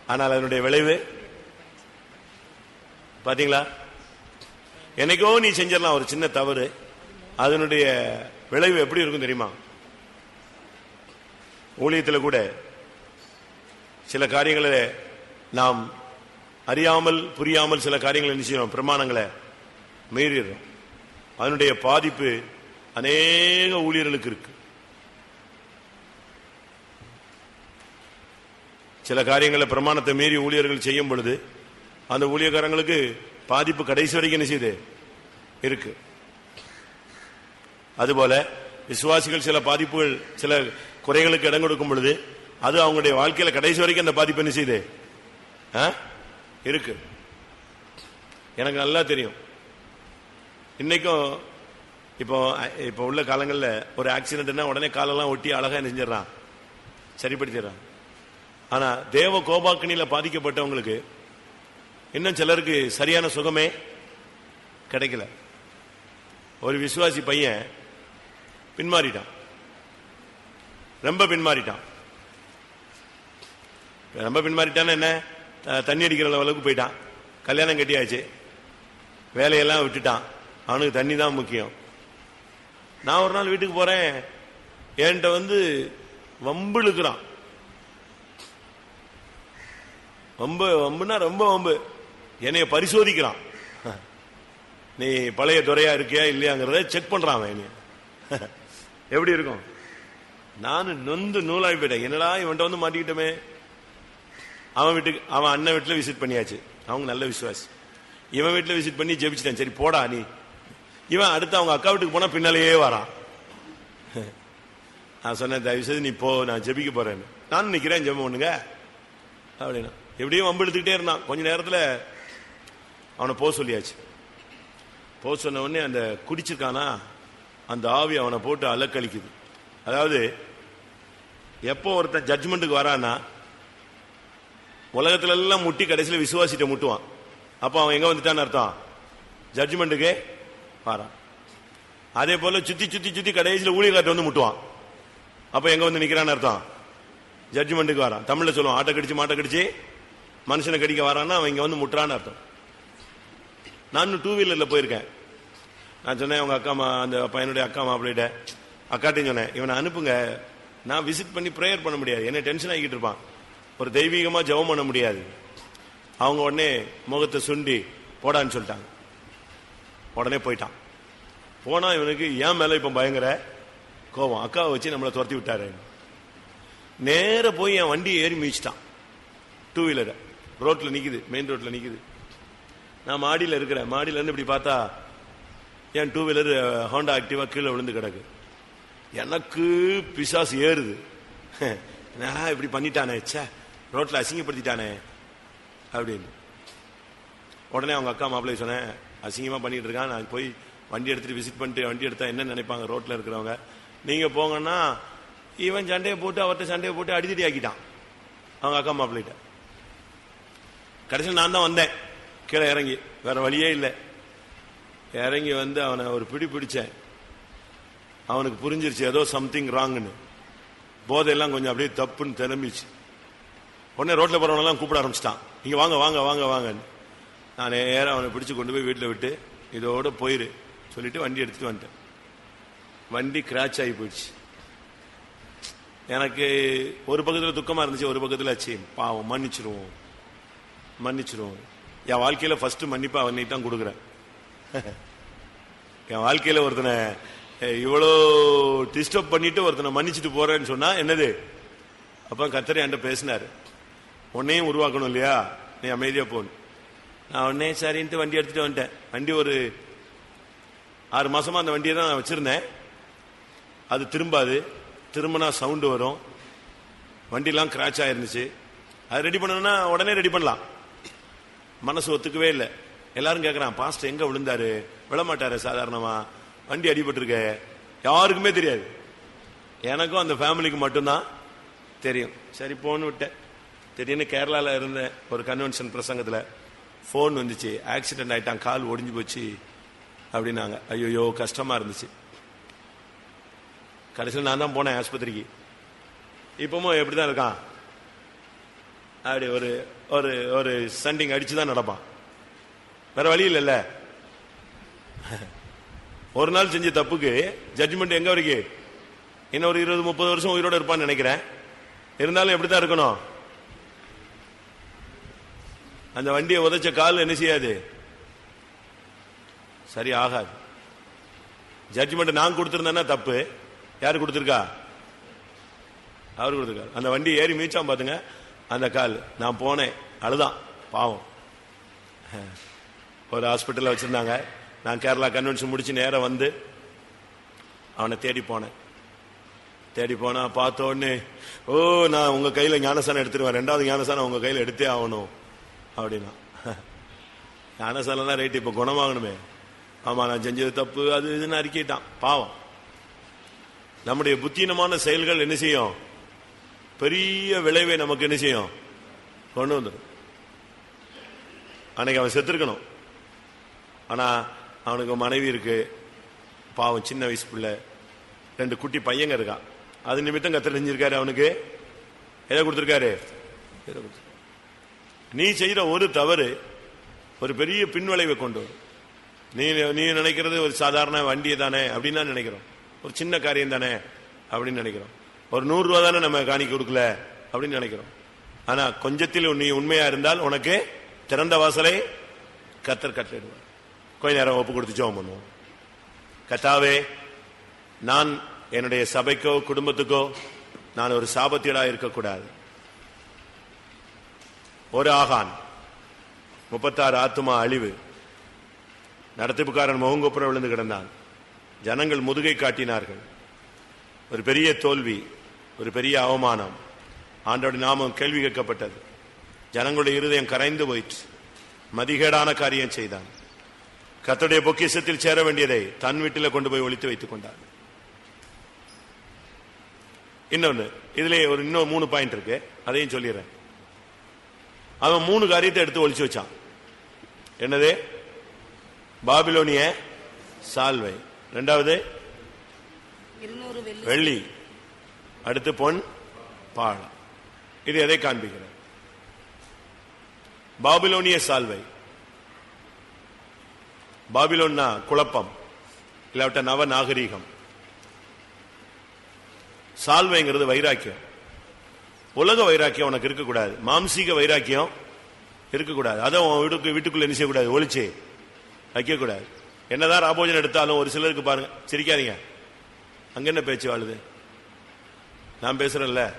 ஆனால் அதனுடைய விளைவு? பாத்தீங்களா என்னைக்கோ நீ செஞ்சிடலாம் ஒரு சின்ன தவறு. அதனுடைய விளைவு எப்படி இருக்கும் தெரியுமா? ஊழியத்தில் கூட சில காரியங்களை நாம் அறியாமல் புரியாமல் சில காரியங்களை என்ன பிரமாணங்களை மீறிடுறோம். அதனுடைய பாதிப்பு அநேக ஊழியர்களுக்கு இருக்கு. சில காரியங்களை பிரமாணத்தை மீறி ஊழியர்கள் செய்யும் பொழுது அந்த ஊழியக்காரங்களுக்கு பாதிப்பு கடைசி வரைக்கும் என்ன செய்யுது? இருக்கு. அதுபோல விசுவாசிகள் சில பாதிப்புகள் சில குறைகளுக்கு இடம் கொடுக்கும் பொழுது அது அவங்களுடைய வாழ்க்கையில கடைசி வரைக்கும் அந்த பாதிப்பு என்ன செய்யுது? ஆ? இருக்கு. எனக்கு நல்லா தெரியும். இன்னைக்கும் இப்போ இப்போ உள்ள காலங்களில் ஒரு ஆக்சிடென்ட்னா உடனே காலெல்லாம் ஒட்டி அழகாக என்ன செஞ்சிடறான். சரிப்படுத்திடுறான். ஆனால் தேவ கோபாக்கினியில பாதிக்கப்பட்டவங்களுக்கு இன்னும் சிலருக்கு சரியான சுகமே கிடைக்கல. ஒரு விசுவாசி பையன் பின்மாறிட்டான். ரொம்ப பின்மாறிட்டான். ரொம்ப பின்மாறிட்டான்னா என்ன? த- தண்ணி அடிக்கிற அளவுக்கு போயிட்டான். கல்யாணம் கட்டியாச்சு. வேலையெல்லாம் விட்டுட்டான். அவனுக்கு தண்ணி தான் முக்கியம். நான் ஒரு நாள் வீட்டுக்கு போறேன். என்கிட்ட வந்து வம்பு இழுக்கிறான். வம்பு வம்புனா ரொம்ப வம்பு. என்னைய பரிசோதிக்கிறான். நீ பழைய துறையா இருக்கியா இல்லையாங்கிறத செக் பண்றான் அவன் என்னைய. எப்படி இருக்கும்? நானும் நொந்து நூலாகி போயிட்டேன். என்னடா இவன்ட்ட வந்து மாட்டிக்கிட்டோமே? அவன் வீட்டுக்கு அவன் அண்ணன் வீட்டுல விசிட் பண்ணியாச்சு. அவங்க நல்ல விசுவாசி. இவன் வீட்டுல விசிட் பண்ணி ஜெபிச்சிட்டேன். சரி போடா நீ. இவன் அடுத்து அவங்க அக்கா வீட்டுக்கு போனா பின்னாலேயே வரான். நான் சொன்னேன் தயவு செய்து நீ போ நான் ஜெபிக்க போறேன்னு. நானும் நிக்கிறேன் ஜெபம் பண்ணுங்க. அப்படின்னா எப்படியும் வம்பு எடுத்துக்கிட்டே இருந்தான். கொஞ்ச நேரத்துல அவனை போக சொல்லியாச்சு. போக சொன்ன உடனே அந்த குடிச்சிருக்கானா அந்த ஆவி அவனை போட்டு அலக்கழிக்குது. அதாவது எப்போ ஒருத்தன் ஜட்ஜ்மெண்ட்டுக்கு வரான்னா உலகத்துல எல்லாம் முட்டி கடைசியில் விசுவாசிட்ட முட்டுவான். அப்போ அவன் எங்க வந்துட்டான்னு அர்த்தம்? ஜட்ஜ்மெண்ட்டுக்கு வரான். அதே போல சுத்தி சுத்தி சுத்தி கடைசியில் ஊழியர்காட்ட வந்து முட்டுவான். அப்போ எங்க வந்து நிக்கிறான்னு அர்த்தம்? ஜட்ஜ்மெண்ட்டுக்கு வரான். தமிழ்ல சொல்லுவான் ஆட்டை கடிச்சு மாட்டை கடிச்சு மனுஷனை கடிக்க வரான்னா அவன் இங்கே வந்து முட்டுறான்னு அர்த்தம். நான் டூ வீலரில் போயிருக்கேன். நான் சொன்னேன் உங்கள் அக்கா மா அந்த பையனுடைய அக்கா மாப்பிள்ளைகிட்ட. அக்காட்டையும் சொன்னேன் இவனை அனுப்புங்க. நான் விசிட் பண்ணி ப்ரேயர் பண்ண முடியாது. என்ன டென்ஷன் ஆகிட்டு இருப்பான். ஒரு தெய்வீகமாக ஜெபம் பண்ண முடியாது. அவங்க உடனே முகத்தை சுண்டி போடான்னு சொல்லிட்டாங்க. உடனே போயிட்டான். போனால் இவனுக்கு ஏன் மேலே இப்போ பயங்கர கோபம். அக்காவை வச்சு நம்மளை துரத்தி விட்டாரு. நேர போய் என் வண்டியை ஏறி மீச்சிட்டான் டூ வீலரை ரோட்டில் நிற்குது மெயின் ரோட்டில் நிற்கிது நான் மாடியில் இருக்கிறேன். மாடியில இருந்து இப்படி பார்த்தா என் டூ வீலர் ஹோண்டா ஆக்டிவா கீழே விழுந்து கிடக்கு. எனக்கு பிசாசு ஏறுது. நான் இப்படி பண்ணிட்டானே ச்சே ரோட்டில் அசிங்கப்படுத்திட்டானே அப்படின்னு. உடனே அவங்க அக்கா மாப்பிள்ளை சொன்னேன் அசிங்கமாக பண்ணிட்டு இருக்கான் நான் போய் வண்டி எடுத்துகிட்டு விசிட் பண்ணிட்டு வண்டி எடுத்தா என்ன நினைப்பாங்க ரோட்டில் இருக்கிறவங்க. நீங்கள் போங்கன்னா இவன் சண்டையை போட்டு அவர்கிட்ட சண்டையை போட்டு அடிதடி ஆக்கிட்டான். அவங்க அக்கா மாப்பிள்ளைகிட்ட. கடைசியில் நான் தான் வந்தேன். கீழே இறங்கி. வேற வழியே இல்லை. இறங்கி வந்து அவனை ஒரு பிடி பிடிச்சேன். அவனுக்கு புரிஞ்சிருச்சு ஏதோ சம்திங் ராங்னு போதையெல்லாம் கொஞ்சம் அப்படியே தப்புன்னு திரும்பிச்சு உடனே ரோட்டில் போகிறவனெல்லாம் கூப்பிட ஆரம்பிச்சிட்டான். இங்கே வாங்க வாங்க வாங்க வாங்கன்னு. நான் நேரம் அவனை பிடிச்சி கொண்டு போய் வீட்டில் விட்டு இதோட போயிரு. சொல்லிட்டு வண்டி எடுத்துகிட்டு வந்துட்டேன். வண்டி கிராச் ஆகி போயிடுச்சு. எனக்கு ஒரு பக்கத்தில் துக்கமாக இருந்துச்சு ஒரு பக்கத்தில் ஆச்சு பாவம் மன்னிச்சிருவோம். மன்னிச்சிருவோம். என் வாழ்க்கையில ஃபர்ஸ்ட் மன்னிப்பா அவனை தான் கொடுக்குறேன். என் வாழ்க்கையில ஒருத்தனை இவ்வளோ டிஸ்டர்ப் பண்ணிட்டு ஒருத்தனை மன்னிச்சுட்டு போறேன்னு சொன்னா என்னது? அப்போ கத்தரை என்கிட்ட பேசினார். உன்னையும் உருவாக்கணும் இல்லையா? நீ அமைதியாக போகணும் நான் உடனே சரின்ட்டு வண்டி எடுத்துட்டு வந்துட்டேன். வண்டி ஒரு ஆறு மாசமா அந்த வண்டியை தான் நான் வச்சிருந்தேன். அது திரும்பாது. திரும்பினா சவுண்டு வரும். வண்டிலாம் கிராச் ஆயிருந்துச்சு. அது ரெடி பண்ணணும்னா உடனே ரெடி பண்ணலாம். மனசு ஒத்துக்கவே இல்லை. எல்லாரும் கேட்கறான் பாஸ்டர் எங்க விழுந்தாரு? விழமாட்டாரு சாதாரணமா? வண்டி அடிபட்டிருக்க. யாருக்குமே தெரியாது. எனக்கும் அந்த ஃபேமிலிக்கு மட்டும்தான் தெரியும். சரி போன்னு விட்டேன். திடீர்னு கேரளாவில் இருந்த ஒரு கன்வென்ஷன் பிரசங்கத்தில் ஃபோன் வந்துச்சு. ஆக்சிடென்ட் ஆகிட்டான் கால் ஒடிஞ்சு போச்சு அப்படின்னாங்க. ஐயோயோ கஷ்டமாக இருந்துச்சு. கடைசியில் நான் தான் போனேன் ஆஸ்பத்திரிக்கு. இப்பவும் எப்படிதான் இருக்கான்? அப்படி ஒரு ஒரு ஒரு சண்டிங் அடிச்சு தான் நடப்பான். வேற வழி இல்லைல்ல. ஒரு நாள் செஞ்ச தப்புக்கு ஜட்ஜ்மெண்ட் எங்க வரைக்கும் இன்னும் ஒரு இருபது முப்பது வருஷம் உயிரோட இருப்பான்னு நினைக்கிறேன். இருந்தாலும் எப்படிதான் இருக்கணும்? அந்த வண்டியை உதைச்ச கால் என்ன செய்யாது? சரி ஆகாது. ஜட்ஜ்மெண்ட் நான் கொடுத்திருந்தேன்னா தப்பு. யாரு கொடுத்திருக்கா? அவர் கொடுத்திருக்காரு. அந்த வண்டி ஏறி மீச்சான் பாத்துங்க. அந்த கால். நான் போனேன். அழுதான். பாவம். ஒரு ஹாஸ்பிட்டலில் வச்சுருந்தாங்க. நான் கேரளா கன்வென்ஷன் முடிச்சு நேரம் வந்து அவனை தேடி போனேன். தேடி போனா பார்த்தோன்னு ஓ நான் உங்கள் கையில் ஞானசானம் எடுத்துருவேன். ரெண்டாவது ஞானசானம் உங்கள் கையில் எடுத்தே ஆகணும். அப்படின்னா. தான் ரேட்டு இப்போ குணமாகணுமே. ஆமாம் நான் செஞ்சது தப்பு அது இதுன்னு அறிக்கிட்டான் பாவம். நம்முடைய புத்தீனமான செயல்கள் என்ன செய்யும்? பெரிய விளைவை நமக்கு என்ன செய்யும்? கொண்டு வந்துடும் அன்னைக்கு அவன் செத்துருக்கணும். ஆனா அவனுக்கு மனைவி இருக்கு. பாவம் சின்ன வயசு பிள்ளை. ரெண்டு குட்டி பையங்க இருக்கான் அது நிமித்தம் கத்தர் செஞ்சிருக்காரு அவனுக்கு. எதை கொடுத்துருக்காரு? நீ செய்யற ஒரு தவறு ஒரு பெரிய பின்விளைவை கொண்டு வரும். நீ நீ நினைக்கிறது ஒரு சாதாரண வண்டியை தானே அப்படின்னு நினைக்கிறோம். ஒரு சின்ன காரியம் தானே அப்படின்னு நினைக்கிறோம். ஒரு நூறு ரூபா தானே நம்ம காணிக்க கொடுக்கல? அப்படின்னு நினைக்கிறோம். ஆனா கொஞ்சத்தில் நீ உண்மையா இருந்தால் உனக்கு திறந்த வாசலை கத்தர் கட்டிடுவார் கொஞ்ச நேரம் ஒப்பு கொடுத்து ஜோம் பண்ணுவோம். கத்தாவே நான் என்னுடைய சபைக்கோ குடும்பத்துக்கோ நான் ஒரு சாபத்தீடா இருக்கக்கூடாது. ஒரு ஆகான் முப்பத்தாறு ஆத்துமா அழிவு. நடத்திப்புக்காரன் முகங்குப்புறம் விழுந்து கிடந்தான். ஜனங்கள் முதுகை காட்டினார்கள். ஒரு பெரிய தோல்வி. ஒரு பெரிய அவமானம். ஆண்டோட நாமம் கேள்வி கேட்கப்பட்டது. ஜனங்களுடைய இருதயம் கரைந்து போயிற்று. மதிகேடான காரியம் செய்தான். கர்த்தருடைய பொக்கிஷத்தில் சேர வேண்டியதை தன் வீட்டில் கொண்டு போய் ஒளித்து வைத்துக் கொண்டார். இன்னொன்னு இதுல ஒரு இன்னும் மூணு பாயிண்ட் இருக்கு. அதையும் சொல்லிடுறேன். அவன் மூணு காரியத்தை எடுத்து ஒளிச்சு வச்சான். என்னது? பாபிலோனிய சால்வை. ரெண்டாவது? வெள்ளி. அடுத்து பொன் பாழம். இது எதை காண்பிக்கிறது? பாபிலோனிய சால்வை. பாபிலோன்னா குழப்பம் இல்லாவிட்ட நவ நாகரீகம். சால்வைங்கிறது வைராக்கியம். உலக வைராக்கியம் உனக்கு இருக்கக்கூடாது. மாம்சீக வைராக்கியம் இருக்கக்கூடாது. அதை உன் வீட்டுக்கு வீட்டுக்குள்ள என்ன செய்யக்கூடாது? ஒழிச்சு வைக்கக்கூடாது. என்னதான் ராபோஜன் எடுத்தாலும் ஒரு சிலருக்கு பாருங்க சிரிக்காதீங்க. அங்க என்ன பேச்சு வாழுது? நான் பேசுறேன்ல.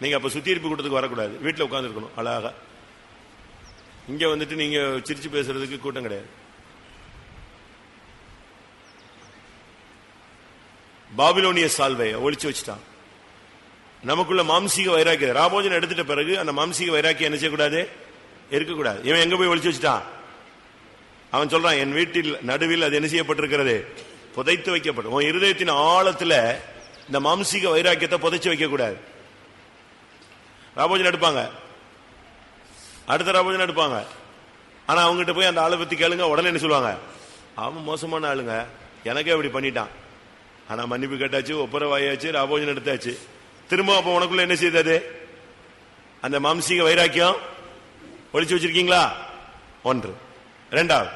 நீங்க அப்ப சுத்தியிருப்பு கூட்டத்துக்கு வரக்கூடாது. வீட்டில் உட்கார்ந்து இருக்கணும் அழகா. இங்க வந்துட்டு நீங்க சிரிச்சு பேசுறதுக்கு கூட்டம் கிடையாது. பாபிலோனிய சால்வையை ஒழிச்சு வச்சுட்டான். நமக்குள்ள மாம்சீக வைராக்கியம் ராபோஜன் எடுத்துட்ட பிறகு அந்த மாம்சீக வைராக்கியம் என்ன செய்யக்கூடாது? இருக்கக்கூடாது. இவன் எங்க போய் ஒழிச்சு வச்சுட்டான்? அவன் சொல்றான் என் வீட்டில் நடுவில் அது என்ன செய்யப்பட்டிருக்கிறது? புதைத்து வைக்கப்படும் உன் இருதயத்தின் ஆழத்துல இந்த மாம்சீக வைராக்கியத்தை புதைச்சு வைக்கக்கூடாது. ராபோஜன் எடுப்பாங்க. அடுத்த ராபோஜன் எடுப்பாங்க. ஆனால் அவங்ககிட்ட போய் அந்த ஆளை பற்றி கேளுங்க உடனே என்ன சொல்லுவாங்க? அவன் மோசமான ஆளுங்க. எனக்கே அப்படி பண்ணிட்டான். ஆனால் மன்னிப்பு கேட்டாச்சு ஒப்புரவாயாச்சு ராபோஜன் எடுத்தாச்சு. திரும்ப அப்போ உனக்குள்ள என்ன செய்தது? அந்த மாம்சீக வைராக்கியம் ஒழிச்சு வச்சிருக்கீங்களா? ஒன்று. ரெண்டாவது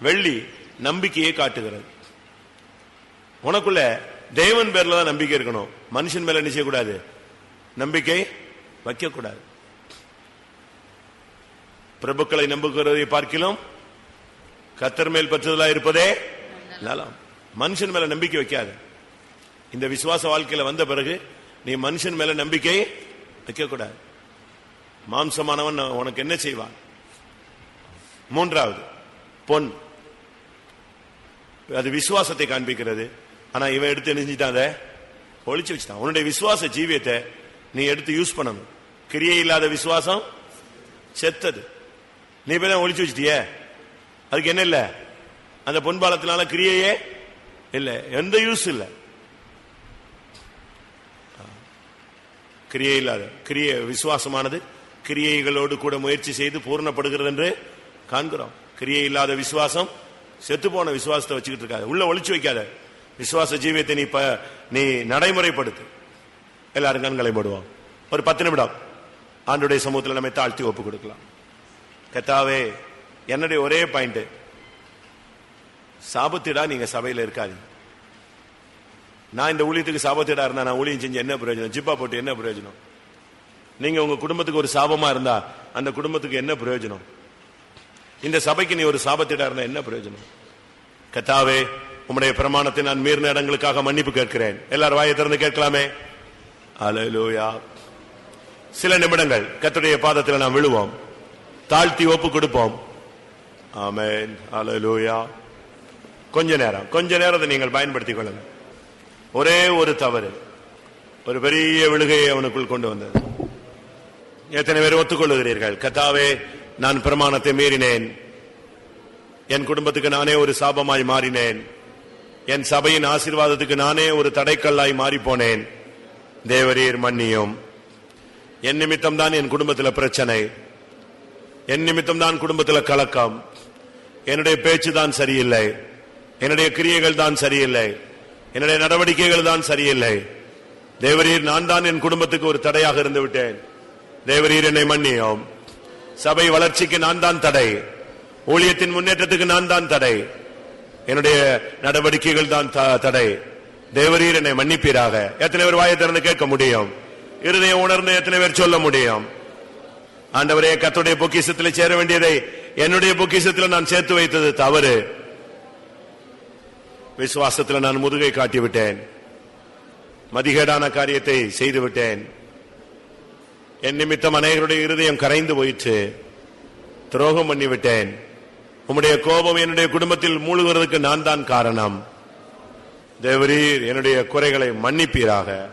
வெள்ளி நம்பிக்கையை காட்டுகிறது. உனக்குள்ள தேவன் பேர்ல தான் நம்பிக்கை இருக்கணும். மனுஷன் மேல என்ன செய்யக்கூடாது? நம்பிக்கை வைக்கக்கூடாது. பிரபுக்களை நம்புகிறதை பார்க்கிலும் கத்தர் மேல் பற்றுதலா இருப்பதே நலம். மனுஷன் மேல நம்பிக்கை வைக்காது. இந்த விசுவாச வாழ்க்கையில வந்த பிறகு நீ மனுஷன் மேல நம்பிக்கை வைக்கக்கூடாது. மாம்சமானவன் உனக்கு என்ன செய்வான்? மூன்றாவது பொன். அது விசுவாசத்தை காண்பிக்கிறது. ஆனா இவன் எடுத்து நெஞ்சிட்டான் அதை? ஒழிச்சு வச்சுட்டான். உன்னுடைய விசுவாச ஜீவியத்தை நீ எடுத்து யூஸ் பண்ணணும். கிரியை இல்லாத விசுவாசம் செத்தது. நீ போய் தான் ஒழிச்சு வச்சிட்டியே? அதுக்கு என்ன இல்ல? அந்த பொன்பாலத்தினால கிரியையே இல்ல. எந்த யூஸ் இல்ல. கிரியை இல்லாத கிரிய விசுவாசமானது கிரியைகளோடு கூட முயற்சி செய்து பூர்ணப்படுகிறது என்று காண்கிறோம். கிரியை இல்லாத விசுவாசம் செத்து போன விசுவாசத்தை வச்சுக்கிட்டு இருக்காது. உள்ள ஒழிச்சு வைக்காத. விசுவாச ஜீவியத்தை நீ நீ நடைமுறைப்படுத்து. எல்லாரும் கண்களை போடுவோம் ஒரு பத்து நிமிடம். ஆண்டுடைய சமூகத்தில் நம்ம தாழ்த்தி ஒப்பு கொடுக்கலாம். கத்தாவே என்னுடைய ஒரே பாயிண்ட் சாபத்திடா நீங்க சபையில இருக்காதீங்க. நான் இந்த ஊழியத்துக்கு சாபத்திடா இருந்தா நான் ஊழியம் செஞ்சு என்ன பிரயோஜனம்? ஜிப்பா போட்டு என்ன பிரயோஜனம்? நீங்க உங்க குடும்பத்துக்கு ஒரு சாபமா இருந்தா அந்த குடும்பத்துக்கு என்ன பிரயோஜனம்? இந்த சபைக்கு நீ ஒரு சாபத்திடா இருந்தா என்ன பிரயோஜனம்? கத்தாவே உம்முடைய பிரமாணத்தை நான் மீறின இடங்களுக்காக மன்னிப்பு கேட்கிறேன். எல்லாரும் வாயை திறந்து கேட்கலாமே? அலலோயா சில நிமிடங்கள் கத்துடைய பாதத்தில் நாம் விழுவோம். தாழ்த்தி ஒப்பு கொடுப்போம். ஆமேன் அலலோயா கொஞ்ச நேரம். கொஞ்ச நேரத்தை நீங்கள் பயன்படுத்திக் கொள்ளுங்கள். ஒரே ஒரு தவறு. ஒரு பெரிய விழுகையை அவனுக்குள் கொண்டு வந்தது. எத்தனை பேர் ஒத்துக்கொள்ளுகிறீர்கள்? கத்தாவே நான் பிரமாணத்தை மீறினேன். என் குடும்பத்துக்கு நானே ஒரு சாபமாய் மாறினேன். என் சபையின் ஆசீர்வாதத்துக்கு நானே ஒரு தடைக்கல்லாய் மாறிப் போனேன் தேவரீர் மன்னியும். என் நிமித்தம் தான் என் குடும்பத்தில் பிரச்சனை. என் நிமித்தம் தான் குடும்பத்தில் கலக்கம். என்னுடைய பேச்சு தான் சரியில்லை. என்னுடைய கிரியைகள் தான் சரியில்லை. என்னுடைய நடவடிக்கைகள் தான் சரியில்லை. தேவரீர் நான் தான் என் குடும்பத்துக்கு ஒரு தடையாக இருந்து விட்டேன் தேவரீர் என்னை மன்னியும். சபை வளர்ச்சிக்கு நான் தான் தடை. ஊழியத்தின் முன்னேற்றத்துக்கு நான் தான் தடை. என்னுடைய நடவடிக்கைகள் தான் த- தடை. தேவரீர் என்னை மன்னிப்பீராக. எத்தனை பேர் வாயை திறந்து கேட்க முடியும்? இருதயம் உணர்ந்து எத்தனை பேர் சொல்ல முடியும்? ஆண்டவரே கத்துடைய பொக்கிஷத்தில் சேர வேண்டியதை என்னுடைய பொக்கிஷத்தில் நான் சேர்த்து வைத்தது தவறு. விசுவாசத்தில் நான் முதுகை காட்டி விட்டேன் மதிகேடான காரியத்தை செய்து விட்டேன் என் நிமித்தம் அநேகருடைய இருதயம் கரைந்து போயிற்று. துரோகம் பண்ணிவிட்டேன். உம்முடைய கோபம் என்னுடைய குடும்பத்தில் மூழ்குவதற்கு நான் தான் காரணம். தேவரீர் என்னுடைய குறைகளை மன்னிப்பீராக.